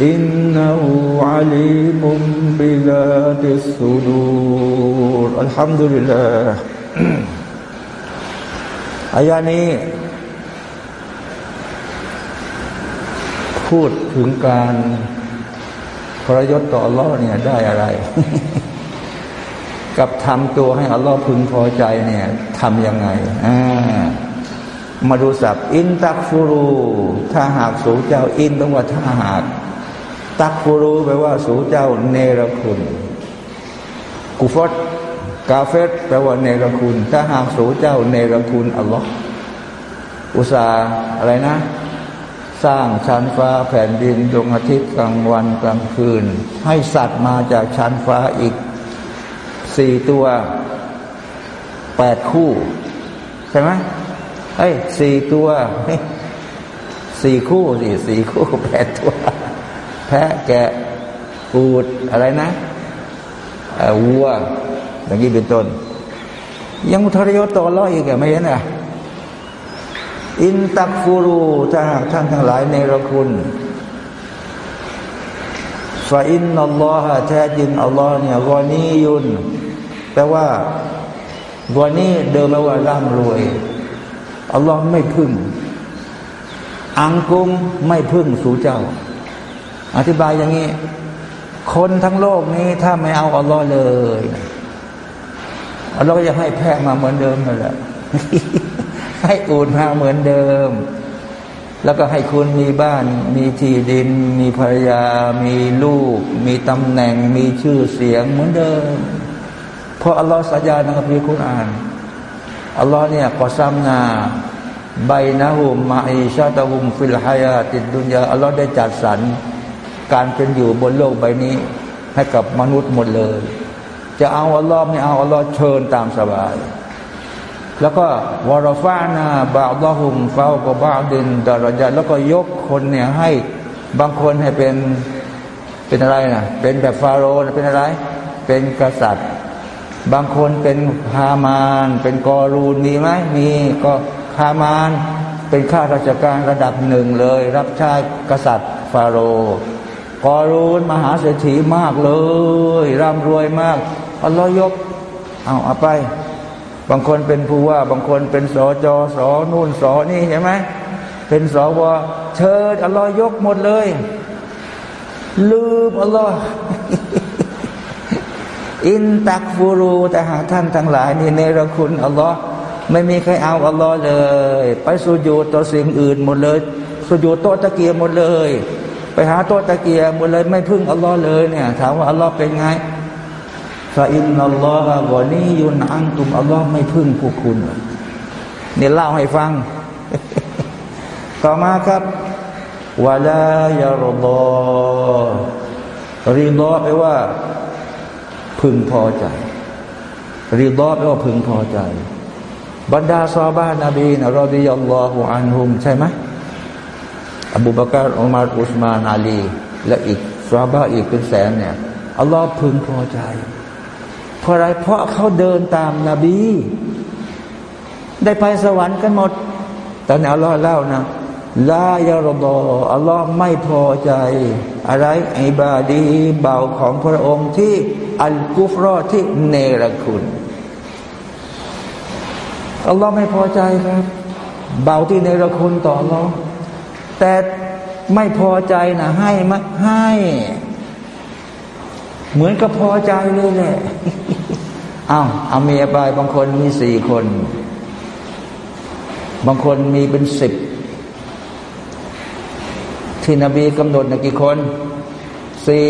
إنه عليم بذات الصدور الحمد لله อายานี้ พูดถึงการพระยศต่ออัลลอฮ์เนี่ยได้อะไร กับทำตัวให้อัลลอฮ์พึงพอใจเนี่ยทำยังไงอ่ามาดูสับอินตักฟูรู ถ้าหากสูเจ้า อินต้องว่าถ้าหาก ตักฟูรูแปลว่าสูเจ้าเนรคุณ กุฟตกาเฟตแปลว่าเนรคุณ ถ้าหากสูเจ้าเนรคุณอัลลอฮ์อุสาอะไรนะ สร้างชั้นฟ้าแผ่นดินดวงอาทิตย์กลางวันกลางคืน ให้สัตว์มาจากชั้นฟ้าอีกสี่ตัวแปดคู่ ใช่ไหมเอ้ยสี่ตัวสี่คู่สี่สี่คู่แปดตัวะแกะอูดอะไรนะวัวอย่างนี้เป็นต้น ยังทรยศต่อร้อยอีกไม่เห็นอะอินตักฟูรูถ้าหากท่านทั้งหลายในระคุณฟาอินนัลลอฮะแท้จริงอัลลอฮ์เนี่ยกอนียุนแปลว่ากอนี้เดิมแปลว่าร่ำรวยอัลลอฮ์ไม่พึ่ง อังกุมไม่พึ่งสู่เจ้า อธิบายอย่างนี้ คนทั้งโลกนี้ถ้าไม่เอาอัลลอฮ์เลยอัลลอฮ์ก็จะให้แพ้มาเหมือนเดิมนั่นแหละให้อูดมาเหมือนเดิม แล้วก็ให้คุณมีบ้าน มีที่ดิน มีภรรยา มีลูก มีตำแหน่ง มีชื่อเสียงเหมือนเดิม เพราะอัลลอฮ์สัญญาในคัมภีร์คุรานอัลลอฮ์เนี่ยقسمنا بينهم معيشتهم في الحياة الدنيا อัลลอฮ์ได้จัดสรร การเป็นอยู่บนโลกใบนี้ ให้กับมนุษย์หมดเลย จะเอาอัลลอฮ์ไม่เอาอัลลอฮ์เชิญตามสบาย แล้วก็วารฟานาบาดอหุมเฝ้ากับบาดินดารจัแล้วก็ยกคนเนี่ยให้บางคนให้เป็นเป็นอะไรนะเป็นแบบฟาโรห์เป็นอะไร เป็นกษัตริย์ บางคนเป็นฮามาน เป็นกอรูนมีไหมมีก็ฮามานเป็นข้าราชการระดับหนึ่งเลย รับใช้กษัตริย์ฟาโรห์ กอรูนมหาเศรษฐีมากเลย ร่ำรวยมากอัลลอฮ์ยก เอาเอาไป บางคนเป็นผู้ว่า บางคนเป็นสอจอสอนู่นสอนี่เห็นไหมเป็นสอวเชิญอัลลอฮ์ยกหมดเลย ลืมอัลลอฮ์อินตักฟูรูแต่หากท่านทั้งหลายนี่เนรคุณอัลลอฮ์ไม่มีใครเอาอัลลอฮ์เลย ไปสุญูต่อสิ่งอื่นหมดเลย สุญูโตตะเกียบหมดเลย ไปหาโตตะเกียบหมดเลยไม่พึ่งอัลลอฮ์เลยเนี่ย ถามว่าอัลลอฮ์เป็นไงฟาอินนัลลอฮะวานียุนอังตุมอัลลอฮ์ไม่พึ่งพวกคุณเนี่ยเล่าให้ฟัง ต่อมาครับวาลายารดอรีดอแปลว่า พึงพอใจ รีดอแปลว่าพึงพอใจ บรรดาซาบานาบีนะรอดิยัลลอฮุอันฮุม ใช่ไหม อบูบากรอุมารอุสมานอาลี และอีกซาบาอีกเป็นแสนเนี่ยอัลลอฮ์พึงพอใจ เพราะอะไรเพราะเขาเดินตามนาบี ได้ไปสวรรค์กันหมด แต่นอัลลอฮ์เล่านะลายารบออัลลอฮ์ไม่พอใจ อะไรไอบาดีเบาของพระองค์ที่อัลกุฟรอที่เนรคุณอัลลอฮ์ไม่พอใจครับ เบาที่เนรคุณต่ออัลลอฮ์ แต่ไม่พอใจนะให้ไหมให้ เหมือนกับพอใจเลยแหละอ้าวเอาเมียไปบางคนมีสี่คน บางคนมีเป็นสิบที่นบีกำหนดนะกี่คนสี่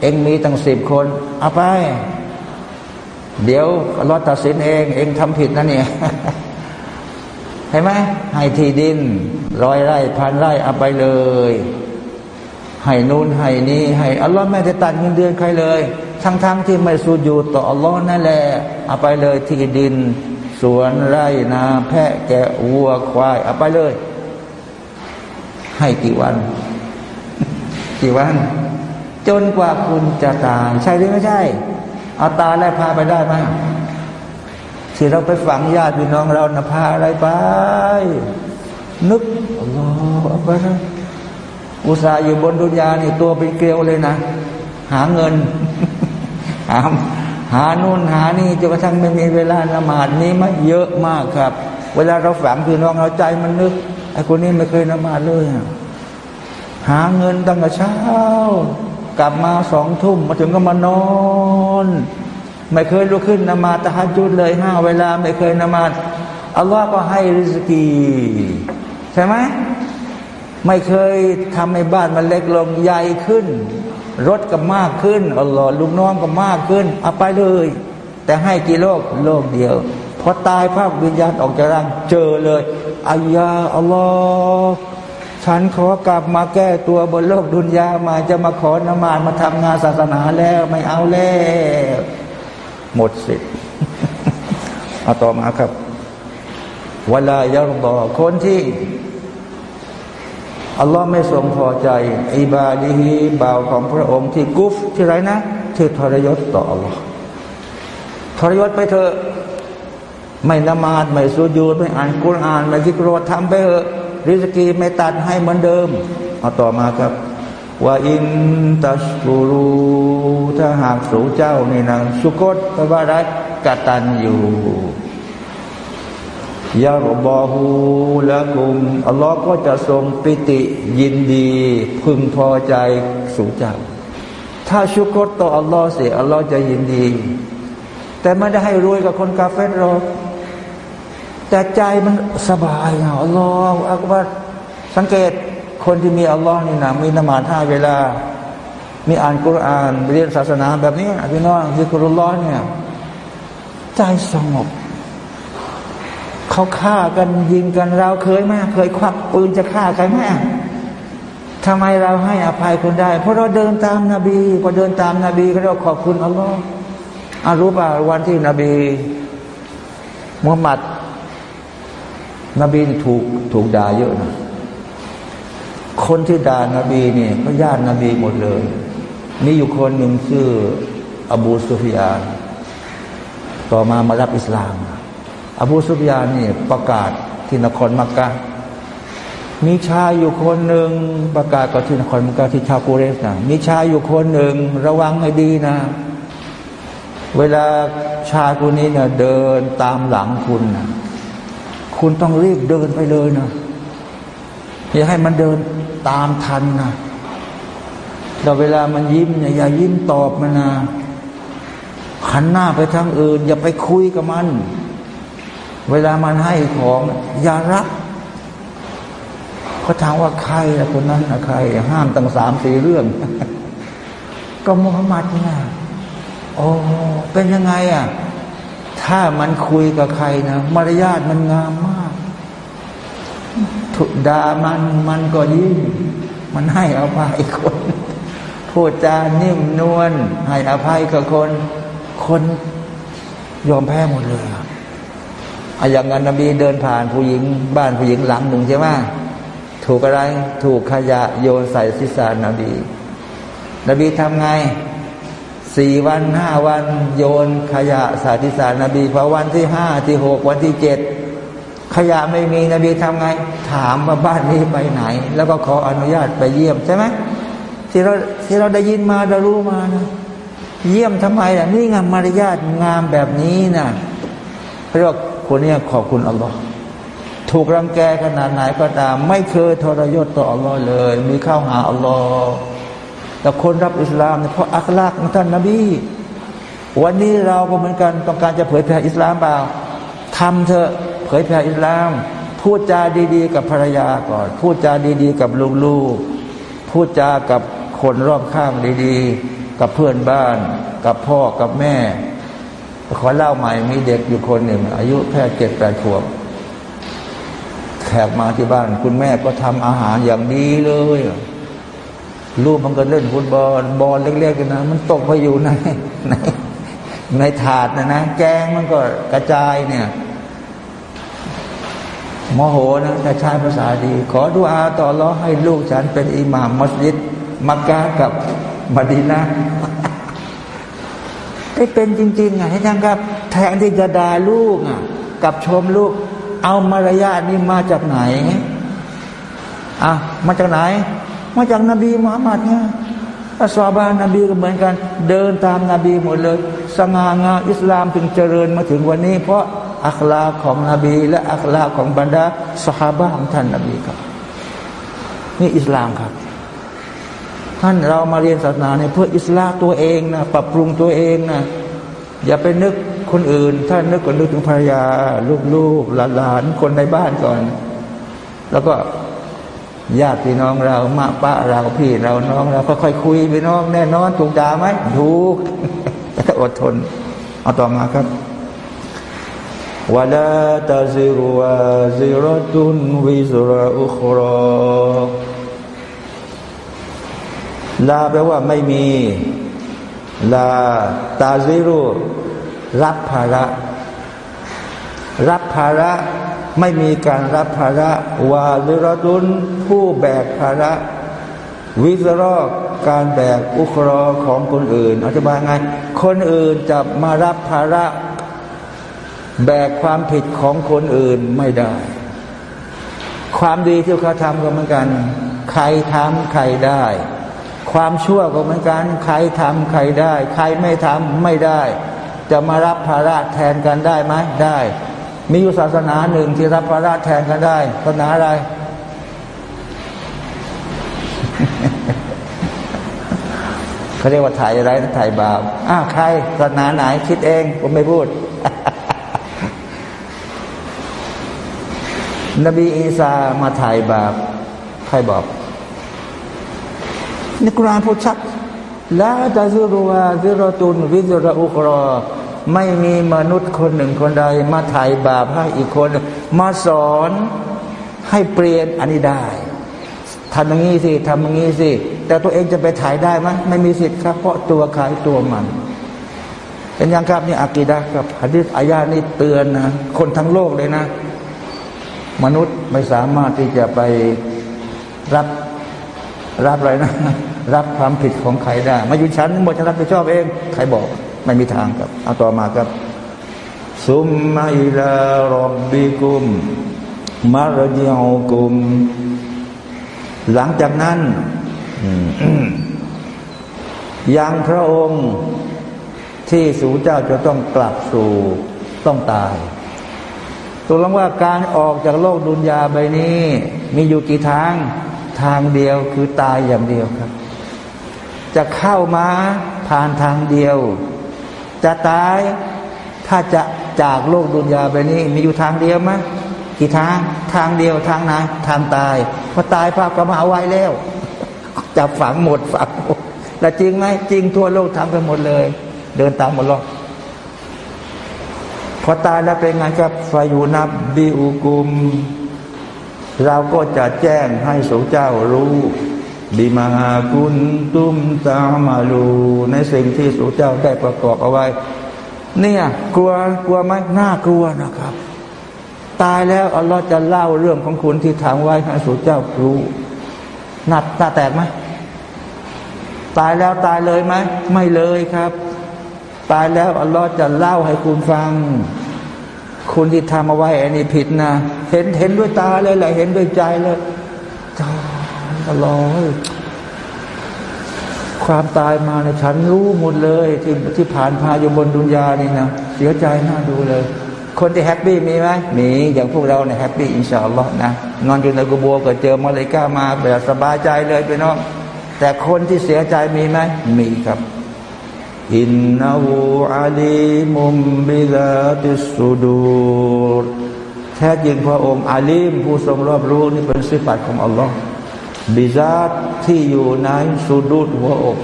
เองมีตั้งสิบคน เอาไป เดี๋ยวรอตัดสินเอง เองทำผิดนะเนี่ย เห็นไหมให้ที่ดินร้อยไร่พันไร่เอาไปเลย ให้นู่นให้นี้ให้อัลลอฮ์ไม่ได้ตัดเงินเดือนใครเลย ทั้งๆทที่ไม่สูญอยู่ต่ออัลลอฮ์นั่นแหละเอาไปเลยที่ดิน สวนไร่นาแพะแกะวัวควายเอาไปเลย ให้กี่วัน กี่วัน จนกว่าคุณจะตาย ใช่หรือไม่ใช่ เอาตาแล้วพาไปได้ไหม ที่เราไปฝังญาติพี่น้องเรานะพาอะไรไป นึกอัลลอฮฺไปนะอุตส่าห์อยู่บนดุนยานี่ตัวเป็นเกลียวเลยนะ หาเงิน หาหานู่นหานี่จนกระทั่งไม่มีเวลาละหมาดนี้มาเยอะมากครับ เวลาเราฝังคือน้องเราใจมันนึกไอ้คนนี้ไม่เคยละหมาดเลยหาเงินตั้งแต่เช้ากลับมาสองทุ่มมาถึงก็มานอน ไม่เคยลุกขึ้นนมาตะฮัจุดเลยห้าเวลาไม่เคยนมาอัลลอฮ์ก็ให้ริสกี ใช่ไหมไม่เคยทำให้บ้านมันเล็กลงใหญ่ขึ้น รถก็มากขึ้นอัลลอฮ์ลูกน้องก็มากขึ้นเอาไปเลย แต่ให้กี่โลกโลกเดียวพอตายภาพวิญญาณออกจากร่างเจอเลยอายาอัลลอฮ์ฉันขอกลับมาแก้ตัวบนโลกดุนยามาจะมาขอนมามาทำงานศาสนาแล้วไม่เอาแล้ว หมดสิทธิ์เอาต่อมาครับเวลายารบอคนที่อัลลอฮ์ไม่ทรงพอใจ อิบาดีฮีบ่าวของพระองค์ที่กุฟที่ไรนะ ที่ทรยศต่ออัลลอฮ์ทรยศไปเถอะ ไม่นมาดไม่สุญูไม่อ่านกุรอาน ไม่ซิกรทำไปเถอะริสกีไม่ตัดให้เหมือนเดิม เอาต่อมาครับ ว่าอินตัสกูรูถ้าหากสูเจ้านี่นะสุกตแปลว่าอะไรกตันอยู่ยาบอฮูละกุมอัลลอฮ์ก็จะทรงปิติยินดี พึงพอใจสูเจ้า ถ้าชุกรต่ออัลลอฮ์เสียอัลลอฮ์จะยินดี แต่ไม่ได้ให้รวยกับคนกาเฟรหรอกแต่ใจมันสบายอะอัลลอฮ์อักบัรสังเกต คนที่มีอัลลอฮ์นี่นะมีนมาท่าเวลา มีอ่านกุรอานเรียนศาสนาแบบนี้พี่น้องซิกุรุลลอฮ์เนี่ยใจสงบเขาฆ่ากันยิงกันเราเคยไหมเคยควักปืนจะฆ่ากันไหมทำไมเราให้อภัยคนได้ เพราะเราเดินตามนาบีพอเดินตามนาบีก็เราขอบคุณอัลลอฮ์อารู้ป่าวันที่นบีมุฮัมมัดนบีถูกถูกด่าเยอะนะ คนที่ด่านาบีเนี่ยก็ญาตินบีหมดเลย มีอยู่คนหนึ่งชื่อ อบูซุฟยาน ต่อมามารับอิสลาม อบูซุฟยานนี่ประกาศที่นครมักกะมีชายอยู่คนหนึ่งประกาศกับที่นครมักกะที่ชาวกูเรสนะมีชายอยู่คนหนึ่งระวังให้ดีนะ เวลาชายคนนี้เนี่ยเดินตามหลังคุณนะคุณต้องรีบเดินไปเลยนะอย่าให้มันเดิน ตามทันนะแต่เวลามันยิ้มเนี่ยอย่ายิ้มตอบมันนะหันหน้าไปทางอื่น อย่าไปคุยกับมัน เวลามันให้ของ อย่ารับเขาถามว่าใครนะคนนั้นนะใคร ห้ามตั้งสามสี่เรื่อง ก็มุฮัมมัดเนะโอ้เป็นยังไงอะ ถ้ามันคุยกับใครนะมารยาทมันงามมา ด่ามันมันก็ยิ้มมันให้อภัยคนพูดจานิ่มนวลให้อภัยกับคน คนยอมแพ้หมดเลยอะอย่างนั้นนบีเดินผ่านผู้หญิง บ้านผู้หญิงหลังหนึ่งใช่ไหมถูกอะไรถูกขยะโยนใส่ศีรษะนบี นบีทำไงสี่วันห้าวันโยนขยะใส่ศีรษะนบีพอวันที่ห้าที่หกวันที่เจ็ด ขยะไม่มีนบีทำไง ถามว่าบ้านนี้ไปไหน แล้วก็ขออนุญาตไปเยี่ยมใช่ไหมที่เราที่เราได้ยินมาเรารู้มานะเยี่ยมทำไมล่ะนี่งามมารยาทงามแบบนี้นะเรียกคนนี้ขอบคุณอัลลอฮ์ถูกรังแกขนาดไหนก็ตาม ไม่เคยทรยศต่ออัลลอฮ์เลย มีข้าวหาอัลลอฮ์แต่คนรับอิสลามเพราะอัคลากของท่านนบีวันนี้เราก็เหมือนกันต้องการจะเผยแผ่อิสลามเปล่าทำเถอะ ผยแผ่อิสลาม พูดจาดีๆ กับภรรยาก่อน พูดจาดีๆ กับลูกๆ พูดจากับคนรอบข้างดีๆ กับเพื่อนบ้าน กับพ่อกับแม่ ขอเล่าใหม่มีเด็กอยู่คนหนึ่ง อายุแค่เจ็ดแปดขวบแขกมาที่บ้าน คุณแม่ก็ทำอาหารอย่างดีเลยลูกมันก็เล่นฟุตบอลบอลเล็กๆกันะมันตกไปอยู่ในในในถาดนะนะ แกงมันก็กระจายเนี่ย โมโหนะแต่ใช้ภาษาดี ขอดูอาต่อรอให้ลูกฉันเป็นอิหม่ามมัสยิดมักกะกับมดีนาได้เป็นจริงๆอะท่านครับ แทนที่จะด่าลูกอะกับชมลูก เอามารยาทนี่มาจากไหนอะมาจากไหน มาจากนบีมุฮัมมัดเนี่ยอัสวาบานนบีก็เหมือนกัน เดินตามนาบีหมดเลย สง่างามอิสลามถึงเจริญมาถึงวันนี้ เพราะ อัคลาของนบี และอัคลาของบรรดาสหาบะของท่านนบีครับ นี่อิสลามครับ ท่านเรามาเรียนศาสนาเนี่ยเพื่ออิสลามตัวเองนะปรับปรุงตัวเองนะอย่าไปนึกคนอื่น ถ้านึกก็นึกถึงภรรยา ลูกๆหลานๆคนในบ้านก่อน แล้วก็ญาติพี่น้องเรามาป้าเราพี่เราน้องเราก็ค่อยคุยพี่น้องแน่นอนถูกด่าไหมถูกแต่อดทน เอาต่อมาครับ วลาตาซิรวาซิรตุนวิซราอุครอลาแปลว่าไม่มี ลาตาซิรุรับภาระ รับภาระ ไม่มีการรับภาระวาลิรดุนผู้แบกภาระ วิสรอกการแบกอุครอของคนอื่นอธิบายไง คนอื่นจะมารับภาระ แบกความผิดของคนอื่นไม่ได้ ความดีที่เขาทำก็เหมือนกัน ใครทำใครได้ ความชั่วก็เหมือนกัน ใครทำใครได้ ใครไม่ทำไม่ได้ จะมารับภาระแทนกันได้ไหมได้ มีอยู่ศาสนาหนึ่งที่รับภาระแทนกันได้ศาสนาอะไรเขาเรียกว่าถ่ายอะไรถ่ายบาปอ้าวใครศาสนาไหนคิดเอง ผมไม่พูด นบีอีสามาถ่ายบาปใครบอกในกุรานพูดชัดละจะซิรัวซิรตุนวิจรอุกรอ ไม่มีมนุษย์คนหนึ่งคนใด มาถ่ายบาปให้อีกคน มาสอนให้เปลี่ยนอันนี้ได้ทำอย่างนี้สิทำอย่างนี้สิ แต่ตัวเองจะไปถ่ายได้ไหมไม่มีสิทธิ์ครับ เพราะตัวขายตัวมัน เป็นยังครับนี่อากีดะครับฮะดิษอายานี่เตือนนะ คนทั้งโลกเลยนะ มนุษย์ไม่สามารถที่จะไปรับรับอะไรนะ รับความผิดของใครได้ มาอยู่ชั้นหมดจะรับผิดชอบเอง ใครบอกไม่มีทางครับ เอาต่อมาครับซุมมาอิลารบบิกุมมารจิอุกุม หลังจากนั้นยังพระองค์ที่สู่เจ้าจะต้องกลับสู่ต้องตาย ตัวลงว่าการออกจากโลกดุนยาใบนี้ มีอยู่กี่ทางทางเดียวคือตายอย่างเดียวครับ จะเข้ามาผ่านทางเดียว จะตายถ้าจะจากโลกดุนยาใบนี้มีอยู่ทางเดียวไหมกี่ทางทางเดียวทางไหนทางตายพอตายภาพก็มาเอาไว้แล้วจับฝังหมดฝังหมดแต่จริงไหมจริงทั่วโลกทำไปหมดเลย เดินตามหมดหรอก พอตายแล้วเป็นไงครับฟายูนับบิอุกุม เราก็จะแจ้งให้สูเจ้ารู้บิมากุนตุมตามาลูในสิ่งที่สูเจ้าได้ประกอบเอาไว้ เนี่ยกลัวกลัวไหมน่ากลัวนะครับ ตายแล้วอัลลอฮ์จะเล่าเรื่องของคุณที่ทำไว้ให้สูเจ้ารู้หนัดตาแตกไหมตายแล้วตายเลยไหมไม่เลยครับ ตายแล้วอัลลอฮ์จะเล่าให้คุณฟัง คุณที่ทำเอาไว้อันนี้ผิดนะ เห็นเห็นด้วยตาเลยแหละเห็นด้วยใจเลยจ้าอัลลอฮ์ความตายมาในฉันรู้หมดเลยที่ที่ผ่านพาอยู่บนดุนยานี่นะเสียใจน่าดูเลย คนที่ happy มีไหมมีอย่างพวกเราเนี่ย happy إن شاء الله นะนอนอยู่ในกุโบร์ก็เจอมาเลยก้ามาแบบสบายใจเลยไปน้องแต่คนที่เสียใจมีไหมมีครับ อินนาหูอาลีมุมบิลาติสุดูรแท้จริงพระองค์อาลีมผู้ทรงรอบรู้นี่เป็นสิบัตของอัลลอฮ์บิซาตที่อยู่ในสุดูดหัวอก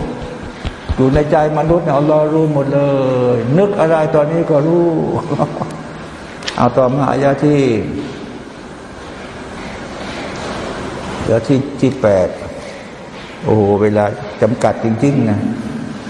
อยู่ในใจมนุษย์เนี่ยอัลลอฮ์รู้หมดเลย นึกอะไรตอนนี้ก็รู้ เอาต่อมาอายาที่เดี๋ยวที่ที่แปดโอ้เวลาจำกัดจริง ๆ นะ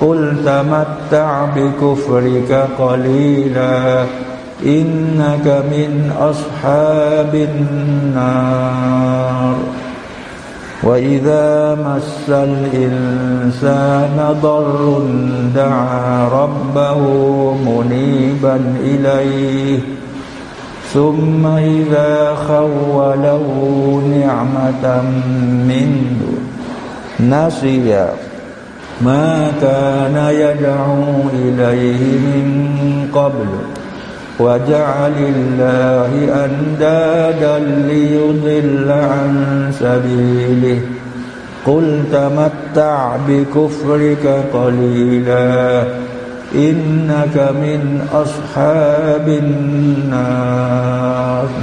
قل تمتع بكفرك قليلا إنك من أصحاب النار وإذا مس الإنسان ضر دعا ربه منيبا إليه ثم إذا خوله نعمة منه نسي ما كان يدعو إليه من قبل وجعل الله أندادا ليضل عن سبيله قل تمتع بكفرك قليلا إنك من أصحاب النار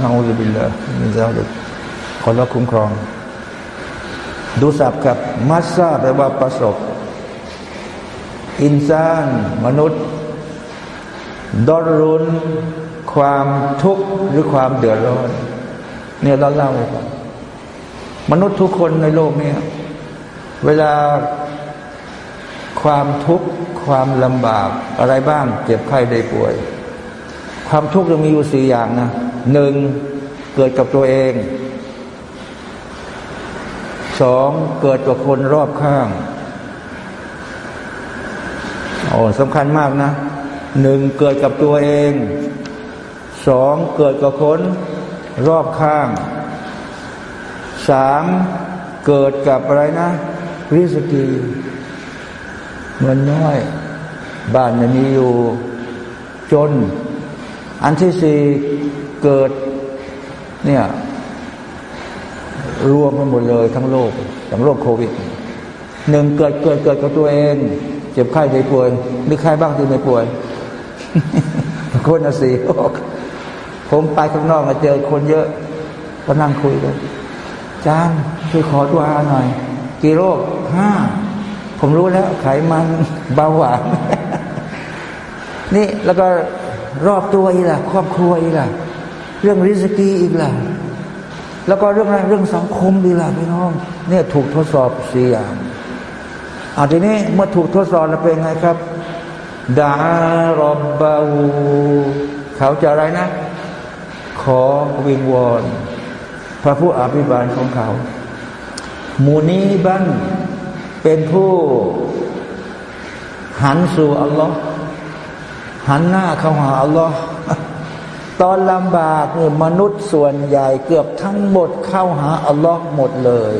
نعوذ بالله من ذلك ขอรับคุ้มครองดูสับกับมัสซาแปลว่าประสบ อินซานมนุษย์ ดอรุนคความทุกข์หรือความเดือดร้อน เนี่ยเราเล่าให้ฟังมนุษย์ทุกคนในโลกนี้เวลาความทุกข์ความลำบากอะไรบ้าง เจ็บไข้ได้ป่วย ความทุกข์จะมีอยู่สี่อย่างนะหนึ่งเกิดกับตัวเองสองเกิดกับคนรอบข้าง โอ้สำคัญมากนะหนึ่งเกิดกับตัวเองสองเกิดกับคนรอบข้างสามเกิดกับอะไรนะริสกีเงินน้อย บ้านไม่มีอยู่จน อันที่สี่เกิดเนี่ยรวมกันหมดเลยทั้งโลกทั้งโลกโควิดหนึ่งเกิดเกิดเกิดกับตัวเอง เจ็บไข้ได้ป่วยมีใครบ้างที่ไม่ป่วย คนละสี่ผมไปข้างนอกมาเจอคนเยอะ ก็นั่งคุยกันจานช่วยขอตัวอาหน่อยกี่โรคห้าผมรู้แล้ว ไขมันเบาหวาน นี่แล้วก็รอบตัวอีกล่ะ ครอบครัวอีกล่ะ เรื่องริสกีอีกล่ะ แล้วก็เรื่องอะไรเรื่องสังคมดีล่ะพี่น้อง เนี่ยถูกทดสอบสี่อย่าง อาทีนี้เมื่อถูกทดสอบแล้วเป็นไงครับดารบบาวูเขาจะอะไรนะ ขอวิงวอนพระผู้อภิบาลของเขามูนีบันเป็นผู้หันสู่อัลลอฮ์หันหน้าเข้าหาอัลลอฮ์ตอนลำบากเนี่ยมนุษย์ส่วนใหญ่เกือบทั้งหมดเข้าหาอัลลอฮ์หมดเลย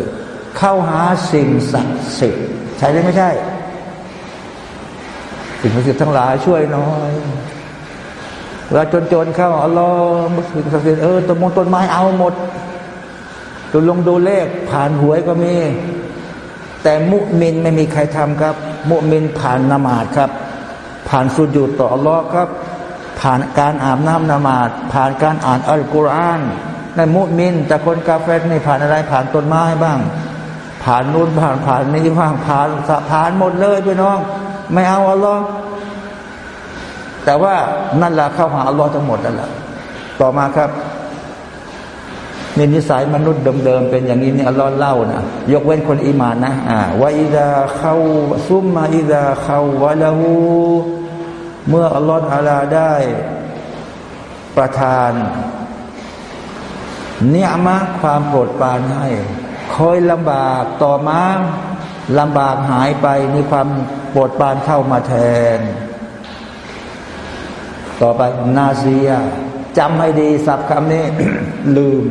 เข้าหาสิ่งศักดิ์สิทธิ์ ใช่หรือไม่ใช่ สิ่งศักดิ์สิทธิ์ทั้งหลายช่วยน้อยเวลาจนๆเข้าอัลลอฮ์สิ่งศักดิ์สิทธิ์เออต้นมงต้นไม้เอาหมดดูลงดูเลขผ่านหวยก็มี แต่มุมินไม่มีใครทำครับ มุมินผ่านนมาดครับ ผ่านสุญูดต่ออัลลอฮ์ครับ ผ่านการอาบน้ำนมาดผ่านการอ่านอัลกุรอานในมุมิน แต่คนกาเฟนี่ผ่านอะไรผ่านต้นไม้บ้าง ผ่านนู่นผ่านผ่านนี้บ้างผ่านสะผ่านหมดเลยพี่น้อง ไม่เอาอัลลอฮ์แต่ว่านั่นแหละเข้าหาอัลลอฮ์ทั้งหมดนั่นแหละต่อมาครับนี่นิสัยมนุษย์เดิมๆเป็นอย่างนี้นี่อัลลอฮ์เล่านะยกเว้นคนอิมานนะอ่าว่าอิดาเข้าซุมมาอิดาเข้าวะละหูเมื่ออัลลอฮฺอาลาได้ ประทานเนียมะความโปรดปรานให้ คอยลำบากต่อมาลำบากหายไปมีความโปรดปรานเข้ามาแทน ต่อไปนาเซียจำให้ดีสับคำนี้ ลืม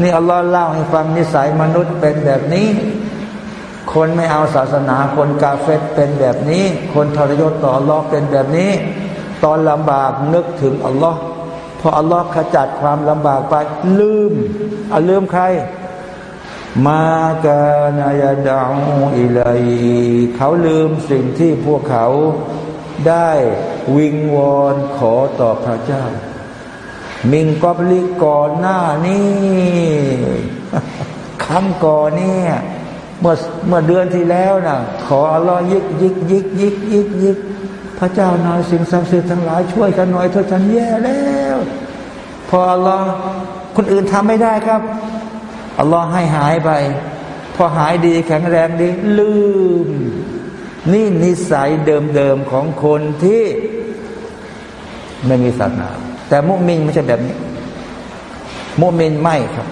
นี่อัลลอฮ์เล่าให้ฟังนิสัยมนุษย์เป็นแบบนี้ คนไม่เอาศาสนาคนกาเฟตเป็นแบบนี้ คนทรยศต่ออัลลอฮ์เป็นแบบนี้ ตอนลำบากนึกถึงอัลลอฮ์ พออัลลอฮ์ขจัดความลำบากไป ลืมอาลืมใคร มากานายดาวอิไลเขาลืมสิ่งที่พวกเขาได้วิงวอนขอต่อพระเจ้า มิงกอบลิก่อนหน้านี้คำก่อนเนี่ยเมื่อเมื่อเดือนที่แล้วนะขออัลลอฮ์ยิกยิกยิกยิกยิกยิก ระเจ้าน่อยสิ่งศักดิ์สิทธิ์ทั้งหลายช่วยกันหน่อยเธอะฉันแย่แล้ว พออัลลอฮ์คนอื่นทำไม่ได้ครับอัลลอฮ์ให้หายไป พอหายดีแข็งแรงดี ลืม นี่นิสัยเดิมๆของคนที่ไม่มีศาสนา แต่มุมินไม่ใช่แบบนี้ มุมินไม่ครับ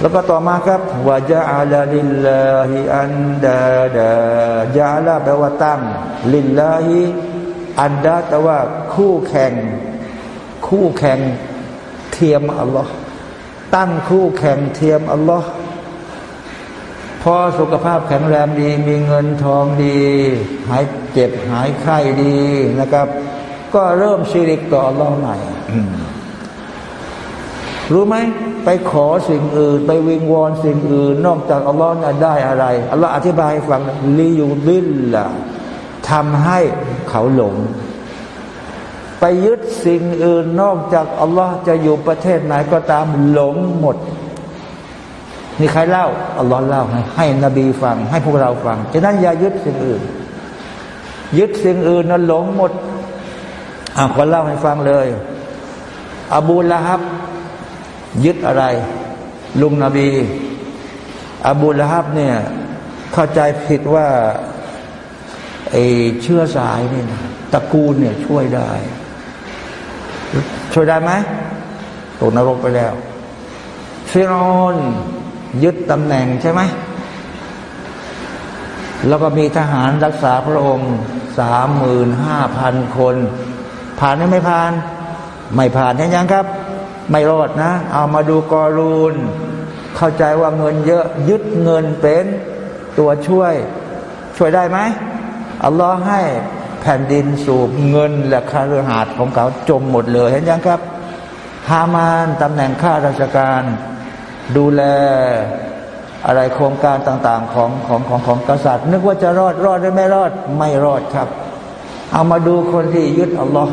แล้วก็ต่อมาครับวาจาอัลลิลลาฮิอันดาดาจาลาแปลว่าตั้ง ลิลลาฮิอันดาแต่ว่าคู่แข่ง คู่แข่งเทียมอัลลอฮ์ตั้งคู่แข่งเทียมอัลลอฮ์พอสุขภาพแข็งแรงดี มีเงินทองดี หายเจ็บหายไข้ดีนะครับ ก็เริ่มชิริกต่ออัลลอฮ์ใหม่รู้ไหม ไปขอสิ่งอื่น ไปวิงวอนสิ่งอื่น นอกจากอัลลอฮ์น่ะได้อะไรอัลลอฮ์อธิบายให้ฟังลียูบิลละทำให้เขาหลง ไปยึดสิ่งอื่นนอกจากอัลลอฮ์จะอยู่ประเทศไหนก็ตามหลงหมดนี่ใครเล่าอัลลอฮ์เล่าให้ให้นบีฟัง ให้พวกเราฟังฉะนั้นอย่ายึดสิ่งอื่น ยึดสิ่งอื่นนั้นหลงหมดอ่าคนเล่าให้ฟังเลย อบูละฮับ ยึดอะไร ลุงนบีอบูละฮับเนี่ยเข้าใจผิดว่าไอเชื้อสายนี่นะตระกูลเนี่ยช่วยได้ ช่วยได้ไหมตกนรกไปแล้วฟิรอนยึดตำแหน่งใช่ไหมแล้วก็มีทหารรักษาพระองค์สามหมื่นห้าพันคน ผ่านหรือไม่ผ่าน ไม่ผ่านยังยังครับ ไม่รอดนะ เอามาดูกอรูน เข้าใจว่าเงินเยอะยึดเงินเป็นตัวช่วย ช่วยได้ไหมอัลลอฮ์ให้แผ่นดินสูบเงินและคาเรือหาดของเขาจมหมดเลยเห็นยังครับฮามานตำแหน่งข้าราชการ ดูแลอะไรโครงการต่างๆของของของของกษัตริย์ นึกว่าจะรอดรอดหรือไม่รอดไม่รอดครับ เอามาดูคนที่ยึดอัลลอฮ์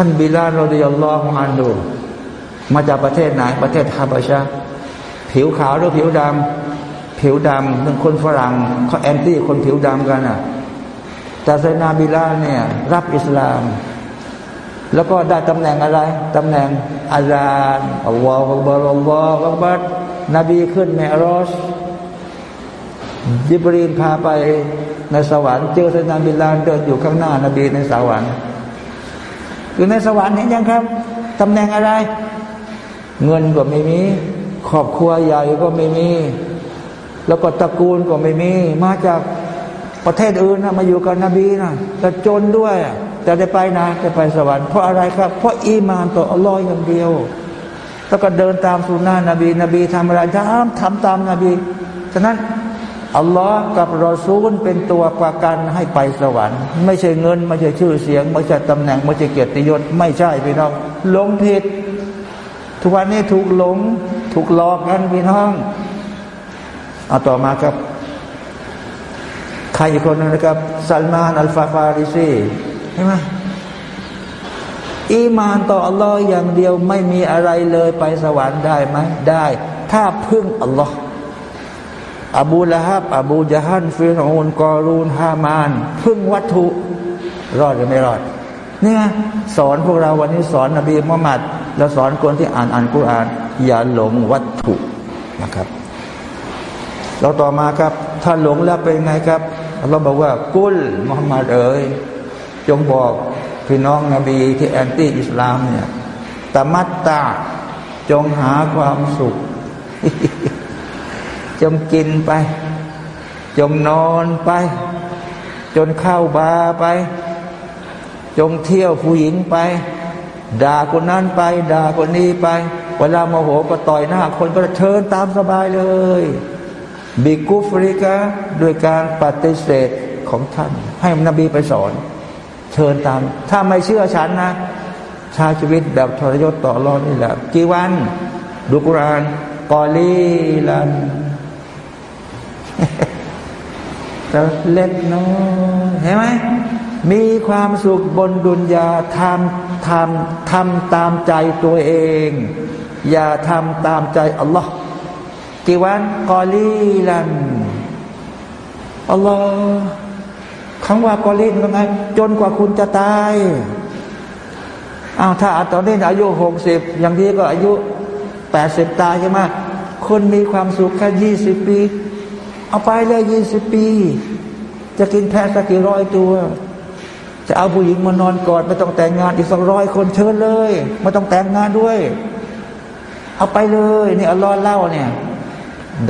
ท่านบิลาโรดิยัลลอฮุอันดูมาจากประเทศไหน ประเทศฮาบาชาผิวขาวหรือผิวดำผิวดำเป็นคนฝรั่งเขาแอนตี้คนผิวดำกันอะแต่ไซนาบิลาเนี่ยรับอิสลาม แล้วก็ได้ตำแหน่งอะไรตำแหน่งอาจารย์อัลลอฮฺบารัลลอฮฺบักบัดนบีขึ้นเมรอสยิบรีนพาไปในสวรรค์เจอไซนาบิลาเดินอยู่ข้างหน้านบีในสวรรค์ อยู่ในสวรรค์เห็นยังครับตำแหน่งอะไร เงินก็ไม่มีครอบครัวใหญ่ก็ไม่มี แล้วก็ตระกูลก็ไม่มี มาจากประเทศอื่นนะมาอยู่กับนบีนะแต่จนด้วย แต่ได้ไปนะจะไปสวรรค์เพราะอะไรครับ เพราะอีมานต่ออัลลอฮ์อย่างเดียว แล้วก็เดินตามสุนนะนบี นบีทำอะไรทำทำตามนบีฉะนั้น อัลลอฮ์กับรอซูลเป็นตัวประกันให้ไปสวรรค์ ไม่ใช่เงิน ไม่ใช่ชื่อเสียง ไม่ใช่ตำแหน่ง ไม่ใช่เกียรติยศไม่ใช่พี่น้องหลงผิด ทุกวันนี้ถูกหลง ถูกหลอกกันพี่น้องเอาต่อมาครับ ใครอีกคนนึงนะครับซัลมานอัลฟาฟาริซีใช่ไหมอีมานต่ออัลลอฮ์อย่างเดียวไม่มีอะไรเลยไปสวรรค์ได้ไหมได้ ถ้าพึ่งอัลลอฮ์ อบูละฮับอบูจาฮันฟิรอูนกอรูนฮามานพึ่งวัตถุ รอดหรือไม่รอดเนี่ยสอนพวกเราวันนี้สอนนบีมุฮัมมัดแล้วสอนคนที่อ่านอ่านกุรอาน อย่าหลงวัตถุนะครับ เราต่อมาครับ ถ้าหลงแล้วเป็นไงครับ เราบอกว่ากุลมุฮัมมัดเอ๋ยจงบอกพี่น้องนบีที่แอนตี้อิสลามเนี่ยตมัตตาจงหาความสุข จงกินไป จงนอนไป จนเข้าบาไป จงเที่ยวผู้หญิงไป ด่าคนนั้นไป ด่าคนนี้ไป เวลาโมโหก็ต่อยหน้า คนก็เชิญตามสบายเลยบิกุฟริกาด้วยการปฏิเสธของท่าน ให้นบีไปสอน เชิญตาม ถ้าไม่เชื่อฉันนะชาชีวิตแบบทรยศต่อรอดนี่แหละ กี่วัน ดูกุรานกอลีลัน แต่เล็กน้อยเห็นไหมมีความสุขบนดุนยาทำทำทำตามใจตัวเอง อย่าทำตามใจอัลลอฮ์กี่วันกอลีลันอัลลอฮ์คำว่ากอลีนเป็นไงจนกว่าคุณจะตายอ้าวถ้าตอนนี้อายุหกสิบอย่างที่ก็อายุแปดสิบตายใช่ไหมคนมีความสุขแค่ยี่สิบปี เอาไปเลยยี่สิบปี จะกินแพะสักกี่ร้อยตัว จะเอาผู้หญิงมานอนกอดไม่ต้องแต่งงานอีกสักร้อยคนเชิญเลยไม่ต้องแต่งงานด้วย เอาไปเลยนี่อัลลอฮ์เล่าเนี่ย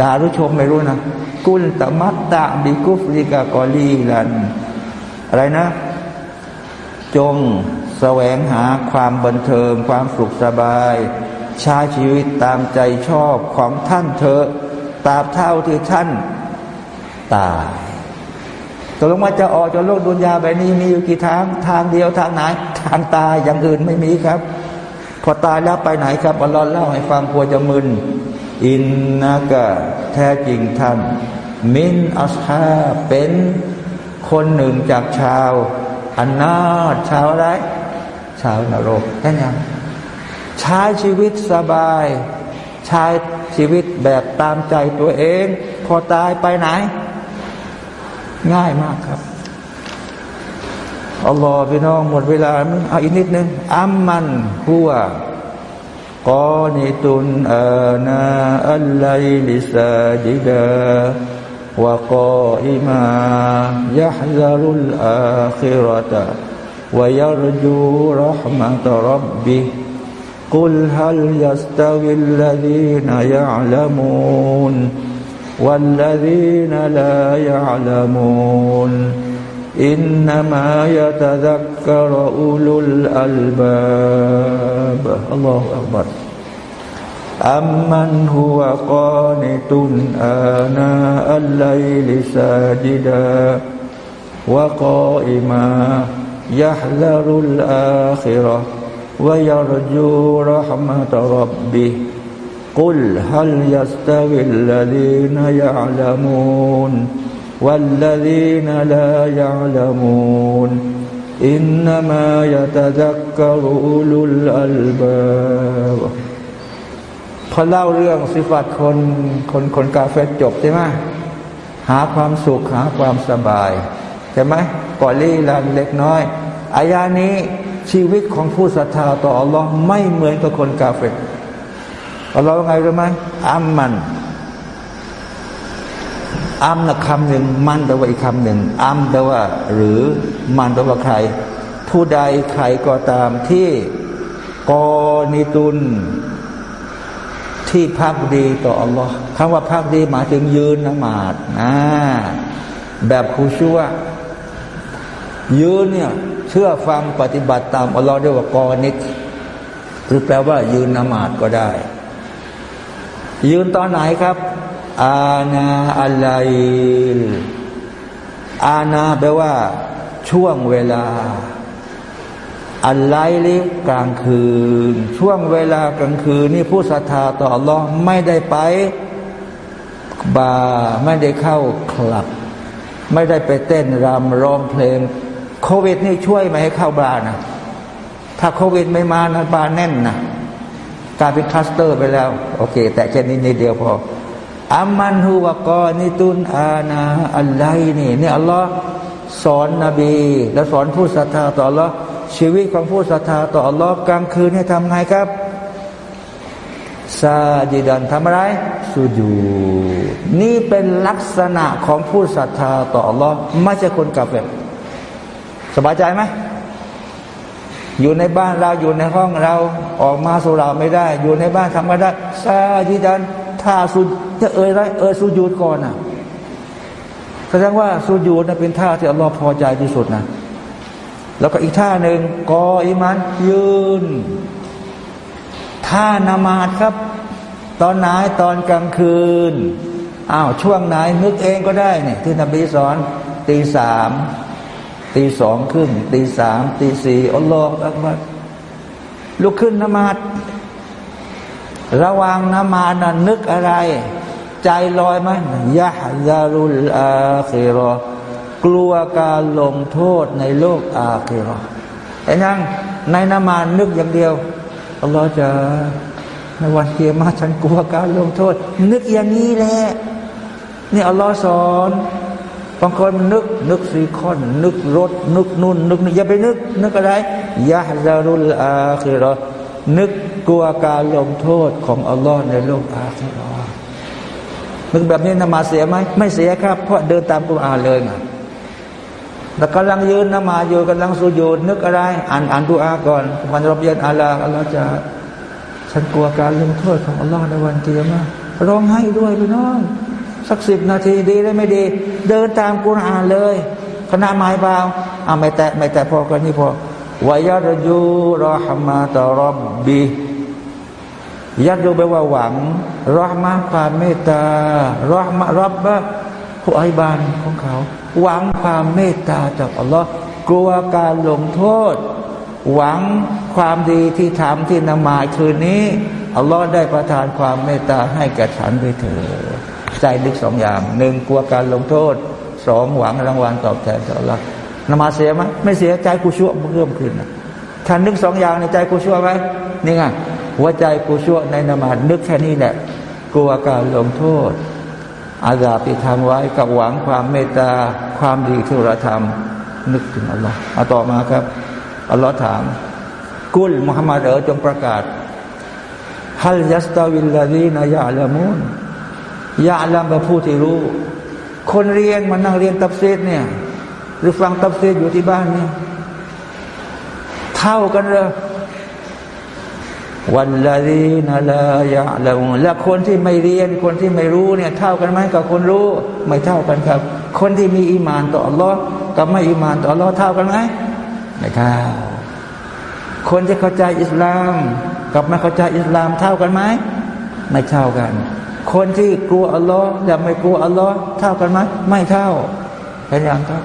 ด่าหรือชมไม่รู้นะกุลตมัตตะบิกุฟริกากอลีลัน อะไรนะ จงแสวงหาความบันเทิง ความสุขสบายใช้ชีวิตตามใจชอบของท่านเถอะตราบเท่าที่ท่าน ตายตกลงว่าจะออกจากโลกดุนยาแบบนี้มีอยู่กี่ทางทางเดียวทางไหน ทางตายอย่างอื่นไม่มีครับ พอตายแล้วไปไหนครับอัลลอฮ์เล่าให้ฟังกลัวจะมึนอินนากะแท้จริงท่าน มินอัสฮาเป็นคนหนึ่งจากชาวอันนาชาวอะไร ชาวนรกแค่นี้ใช้ชีวิตสบาย ใช้ชีวิตแบบตามใจตัวเอง พอตายไปไหน ง่ายมากครับอัลลอฮ์พี่น้องหมดเวลาเอาอีกนิดนึงอัมมันหัวกอนิตุนอานาอัลไลลิซาดิดาวะกออิมายะฮซารุลอาคิรตะวยารจูรหมะตรับบิกุลฮัลยัสตาวิลลดีนยะลัมูน والذين لا يعلمون إنما يتذكر أولو الألباب. الله أكبر. أمن هو قانت آناء الليل ساجدا وقائما يحذر الآخرة ويرجو رحمة ربه. قل هل يستوي الذين يعلمون والذين لا يعلمون إنما يتذكر أولو الألباب พอเล่าเรื่องสิฟัตคนคนคนกาเฟจบใช่ไหมหาความสุขหาความสบายใช่ไหมก่อลี่ลันเล็กน้อย อายานี้ชีวิตของผู้ศรัทธาต่ออัลลอฮ์ไม่เหมือนกับคนกาเฟต อัลลอฮ์ว่าไงรู้ไหมอัมมันอัมนะคำหนึ่งมันแปลว่าอีกคำหนึ่งอัมแปลว่า หรือมันแปลว่าใคร ผู้ใดใครก็ตามที่กอนิตุน ที่พักดีต่ออัลลอฮ์คำว่าพักดีหมายถึงยืนนมาดนะแบบคูชัวยืนเนี่ยเชื่อฟังปฏิบัติตามอัลลอฮ์เรียกว่ากอนิกหรือแปลว่ายืนนมาดก็ได้ ยืนตอนไหนครับ อาณาอะไรآناء แปลว่า ช่วงเวลา الليل กลางคืน ช่วงเวลากลางคืน นี่ผู้ศรัทธาต่ออัลลอฮ์ไม่ได้ไปบาร์ไม่ได้เข้าคลับ ไม่ได้ไปเต้นรำร้องเพลง โควิดนี่ช่วยไหมให้เข้าบาร์นะถ้าโควิดไม่มานะบาร์แน่นนะ กลายเป็นคลัสเตอร์ไปแล้ว โอเค แต่แค่นี้นิดเดียวพออามันฮูวกอนิตุนอาณาอัลไลนี่นี่อัลลอฮ์สอนนบี และสอนผู้ศรัทธาต่ออัลลอฮ์ชีวิตของผู้ศรัทธาต่ออัลลอฮ์กลางคืนให้ทำไงครับซาจิดันทำอะไรสุญูนี่เป็นลักษณะของผู้ศรัทธาต่ออัลลอฮ์ไม่ใช่คนกับแบบสบายใจไหม อยู่ในบ้านเราอยู่ในห้องเราออกมาสุราไม่ได้ อยู่ในบ้านทำไม่ได้ซาจิดันถ้าสุดจะเอ่ยไรเอ่ยสุญูดก่อนนะแสดงว่าสุญูดนะเป็นท่าที่อัลลอฮ์พอใจที่สุดนะแล้วก็อีกท่าหนึ่งกออิมันยืน ท่านามาดครับ ตอนไหนตอนกลางคืนอ้าวช่วงไหนนึกเองก็ได้เนี่ยที่นบีสอนตีสาม ตีสองครึ่งตีสามตีสี่อัลลอฮฺอักบัดลุกขึ้นนมาดระวังนมาดนั้นนึกอะไร ใจลอยไหมยะฮซารุลอาคิรอกลัวการลงโทษในโลกอาคิรอไอ้นั่งในนมาดนึกอย่างเดียวอัลลอฮฺจะในวันเกียรมาฉันกลัวการลงโทษ นึกอย่างนี้แหละนี่อัลลอฮฺสอน บางคนนึกนึกซีคอน นึกรถ นึกนุ่น นึกนี่อย่าไปนึก นึกอะไรยะฮซารุลอาคิรอนึกกลัวการลงโทษของอัลลอฮ์ในโลกอาคิรอนึกแบบนี้นมาเสียไหมไม่เสียครับ เพราะเดินตามกุรอานเลยนะแต่กำลังยืนนมาอยู่กำลังสุญูดนึกอะไร อ่านอ่านดูอาก่อนวันรบเย็นอาลาอัลลอฮ์จะฉันกลัวการลงโทษของอัลลอฮ์ในวันเกียรมาร้องไห้ด้วยพี่น้อง สักสิบนาทีดีได้ไม่ดี เดินตามกุรอานเลยคณะไม้เบาอ่าไม่แตะไม่แตะพอกันนี่พอวายารยูรอฮมาตรบบียัดดูไปว่าหวังรอฮมาความเมตตารอฮมารับบะผู้อิบานของเขา หวังความเมตตาจากอัลลอฮ์กลัวการลงโทษ หวังความดีที่ทำที่นมาคืนนี้อัลลอฮ์ได้ประทานความเมตตาให้แก่ฉันด้วยเถิด ใจลึกสองอย่างหนึ่งกลัวการลงโทษสองหวังรางวัลตอบแทนจากอัลอฮ์นมาเสียไหมไม่เสียใจกูชั่วเพิ่มขึ้นถ้านึกสองอย่างในใจกูชั่วไหมนี่ไงหัวใจกูชั่วในนมานึกแค่นี้แหละกลัวการลงโทษ อาญาที่ทำไว้กับหวังความเมตตาความดีที่เราทำนึกถึงอัลลอฮ์เอาต่อมาครับอัลลอฮ์ถาม กุลมุฮัมมัดเอ๋จงประกาศฮัลยัสตาวิลลาดีนายาละมุน ยาลัมกับผู้ที่รู้ คนเรียนมานั่งเรียนตับเซตเนี่ย หรือฟังตับเซตอยู่ที่บ้านเนี่ยเท่ากันเลยวันละดีนลายะละมและคนที่ไม่เรียนคนที่ไม่รู้เนี่ย เท่ากันไหมกับคนรู้ ไม่เท่ากันครับ คนที่มีอีมานต่ออัลลอฮ์กับไม่อีมานต่ออัลลอฮ์เท่ากันไหมไม่เท่าคนที่เข้าใจอิสลาม กับไม่เข้าใจอิสลามเท่ากันไหมไม่เท่ากัน คนที่กลัวอัลลอฮ์และไม่กลัวอัลลอฮ์เท่ากันไหมไม่เท่าเห็นยังครับ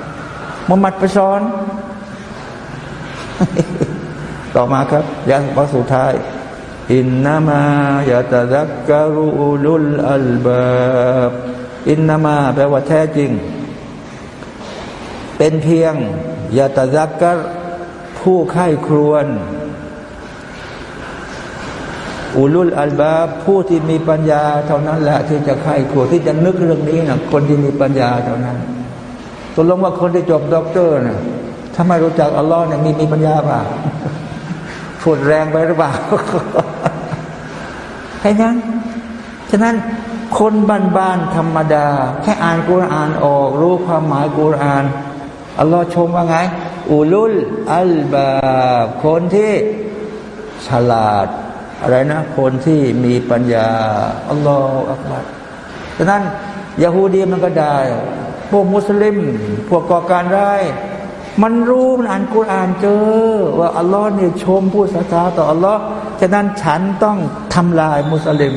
มุฮัมมัดไปสอน ต่อมาครับยาบอสุดท้าย อินนามายาตะดักการุأولو الألباب إنما แปลว่าแท้จริง เป็นเพียงยาตะดักกรผู้ไข้ครวน أولو الألباب ผู้ที่มีปัญญาเท่านั้นแหละที่จะใคร่ครวญที่จะนึกเรื่องนี้นะคนที่มีปัญญาเท่านั้นตกลงว่าคนที่จบด็อกเตอร์นะถ้าไม่รู้จักอัลลอฮ์เนี่ยมีมีปัญญาป่ะฝุดแรงไปหรือเปล่าแค่นั้นฉะนั้นคนบ้านๆธรรมดา แค่อ่านกุรอานออก รู้ความหมายกุรอานอัลลอฮ์ชมว่าไงอุลุลอัลบาบคนที่ฉลาด อะไรนะ คนที่มีปัญญาอัลลอฮฺอักบัรฉะนั้นยาฮูดีมันก็ได้ พวกมุสลิม พวกก่อการร้ายมันรู้มันอ่านกุรอานเจอ ว่าอัลลอฮ์เนี่ยชมผู้ศรัทธาต่ออัลลอฮ์ฉะนั้นฉันต้องทำลายมุสลิม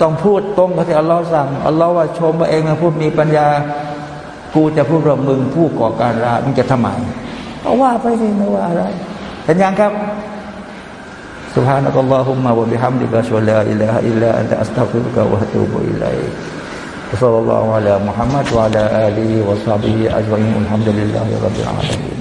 ต้องพูดตรงกับที่อัลลอฮ์สั่งอัลลอฮ์ว่าชมว่าเองนะพูดมีปัญญา กูจะพูดว่ามึงผู้ก่อการร้ายมึงจะทำไมเอาว่าไปสิไม่ว่าอะไรเป็นยังครับ سبحانك اللهم وبحمدك أشهد لا إله إلا أنت أستغفرك وأتوب إليك. وصلى الله على محمد وعلى آله وصحبه أجمعين الحمد لله رب العالمين.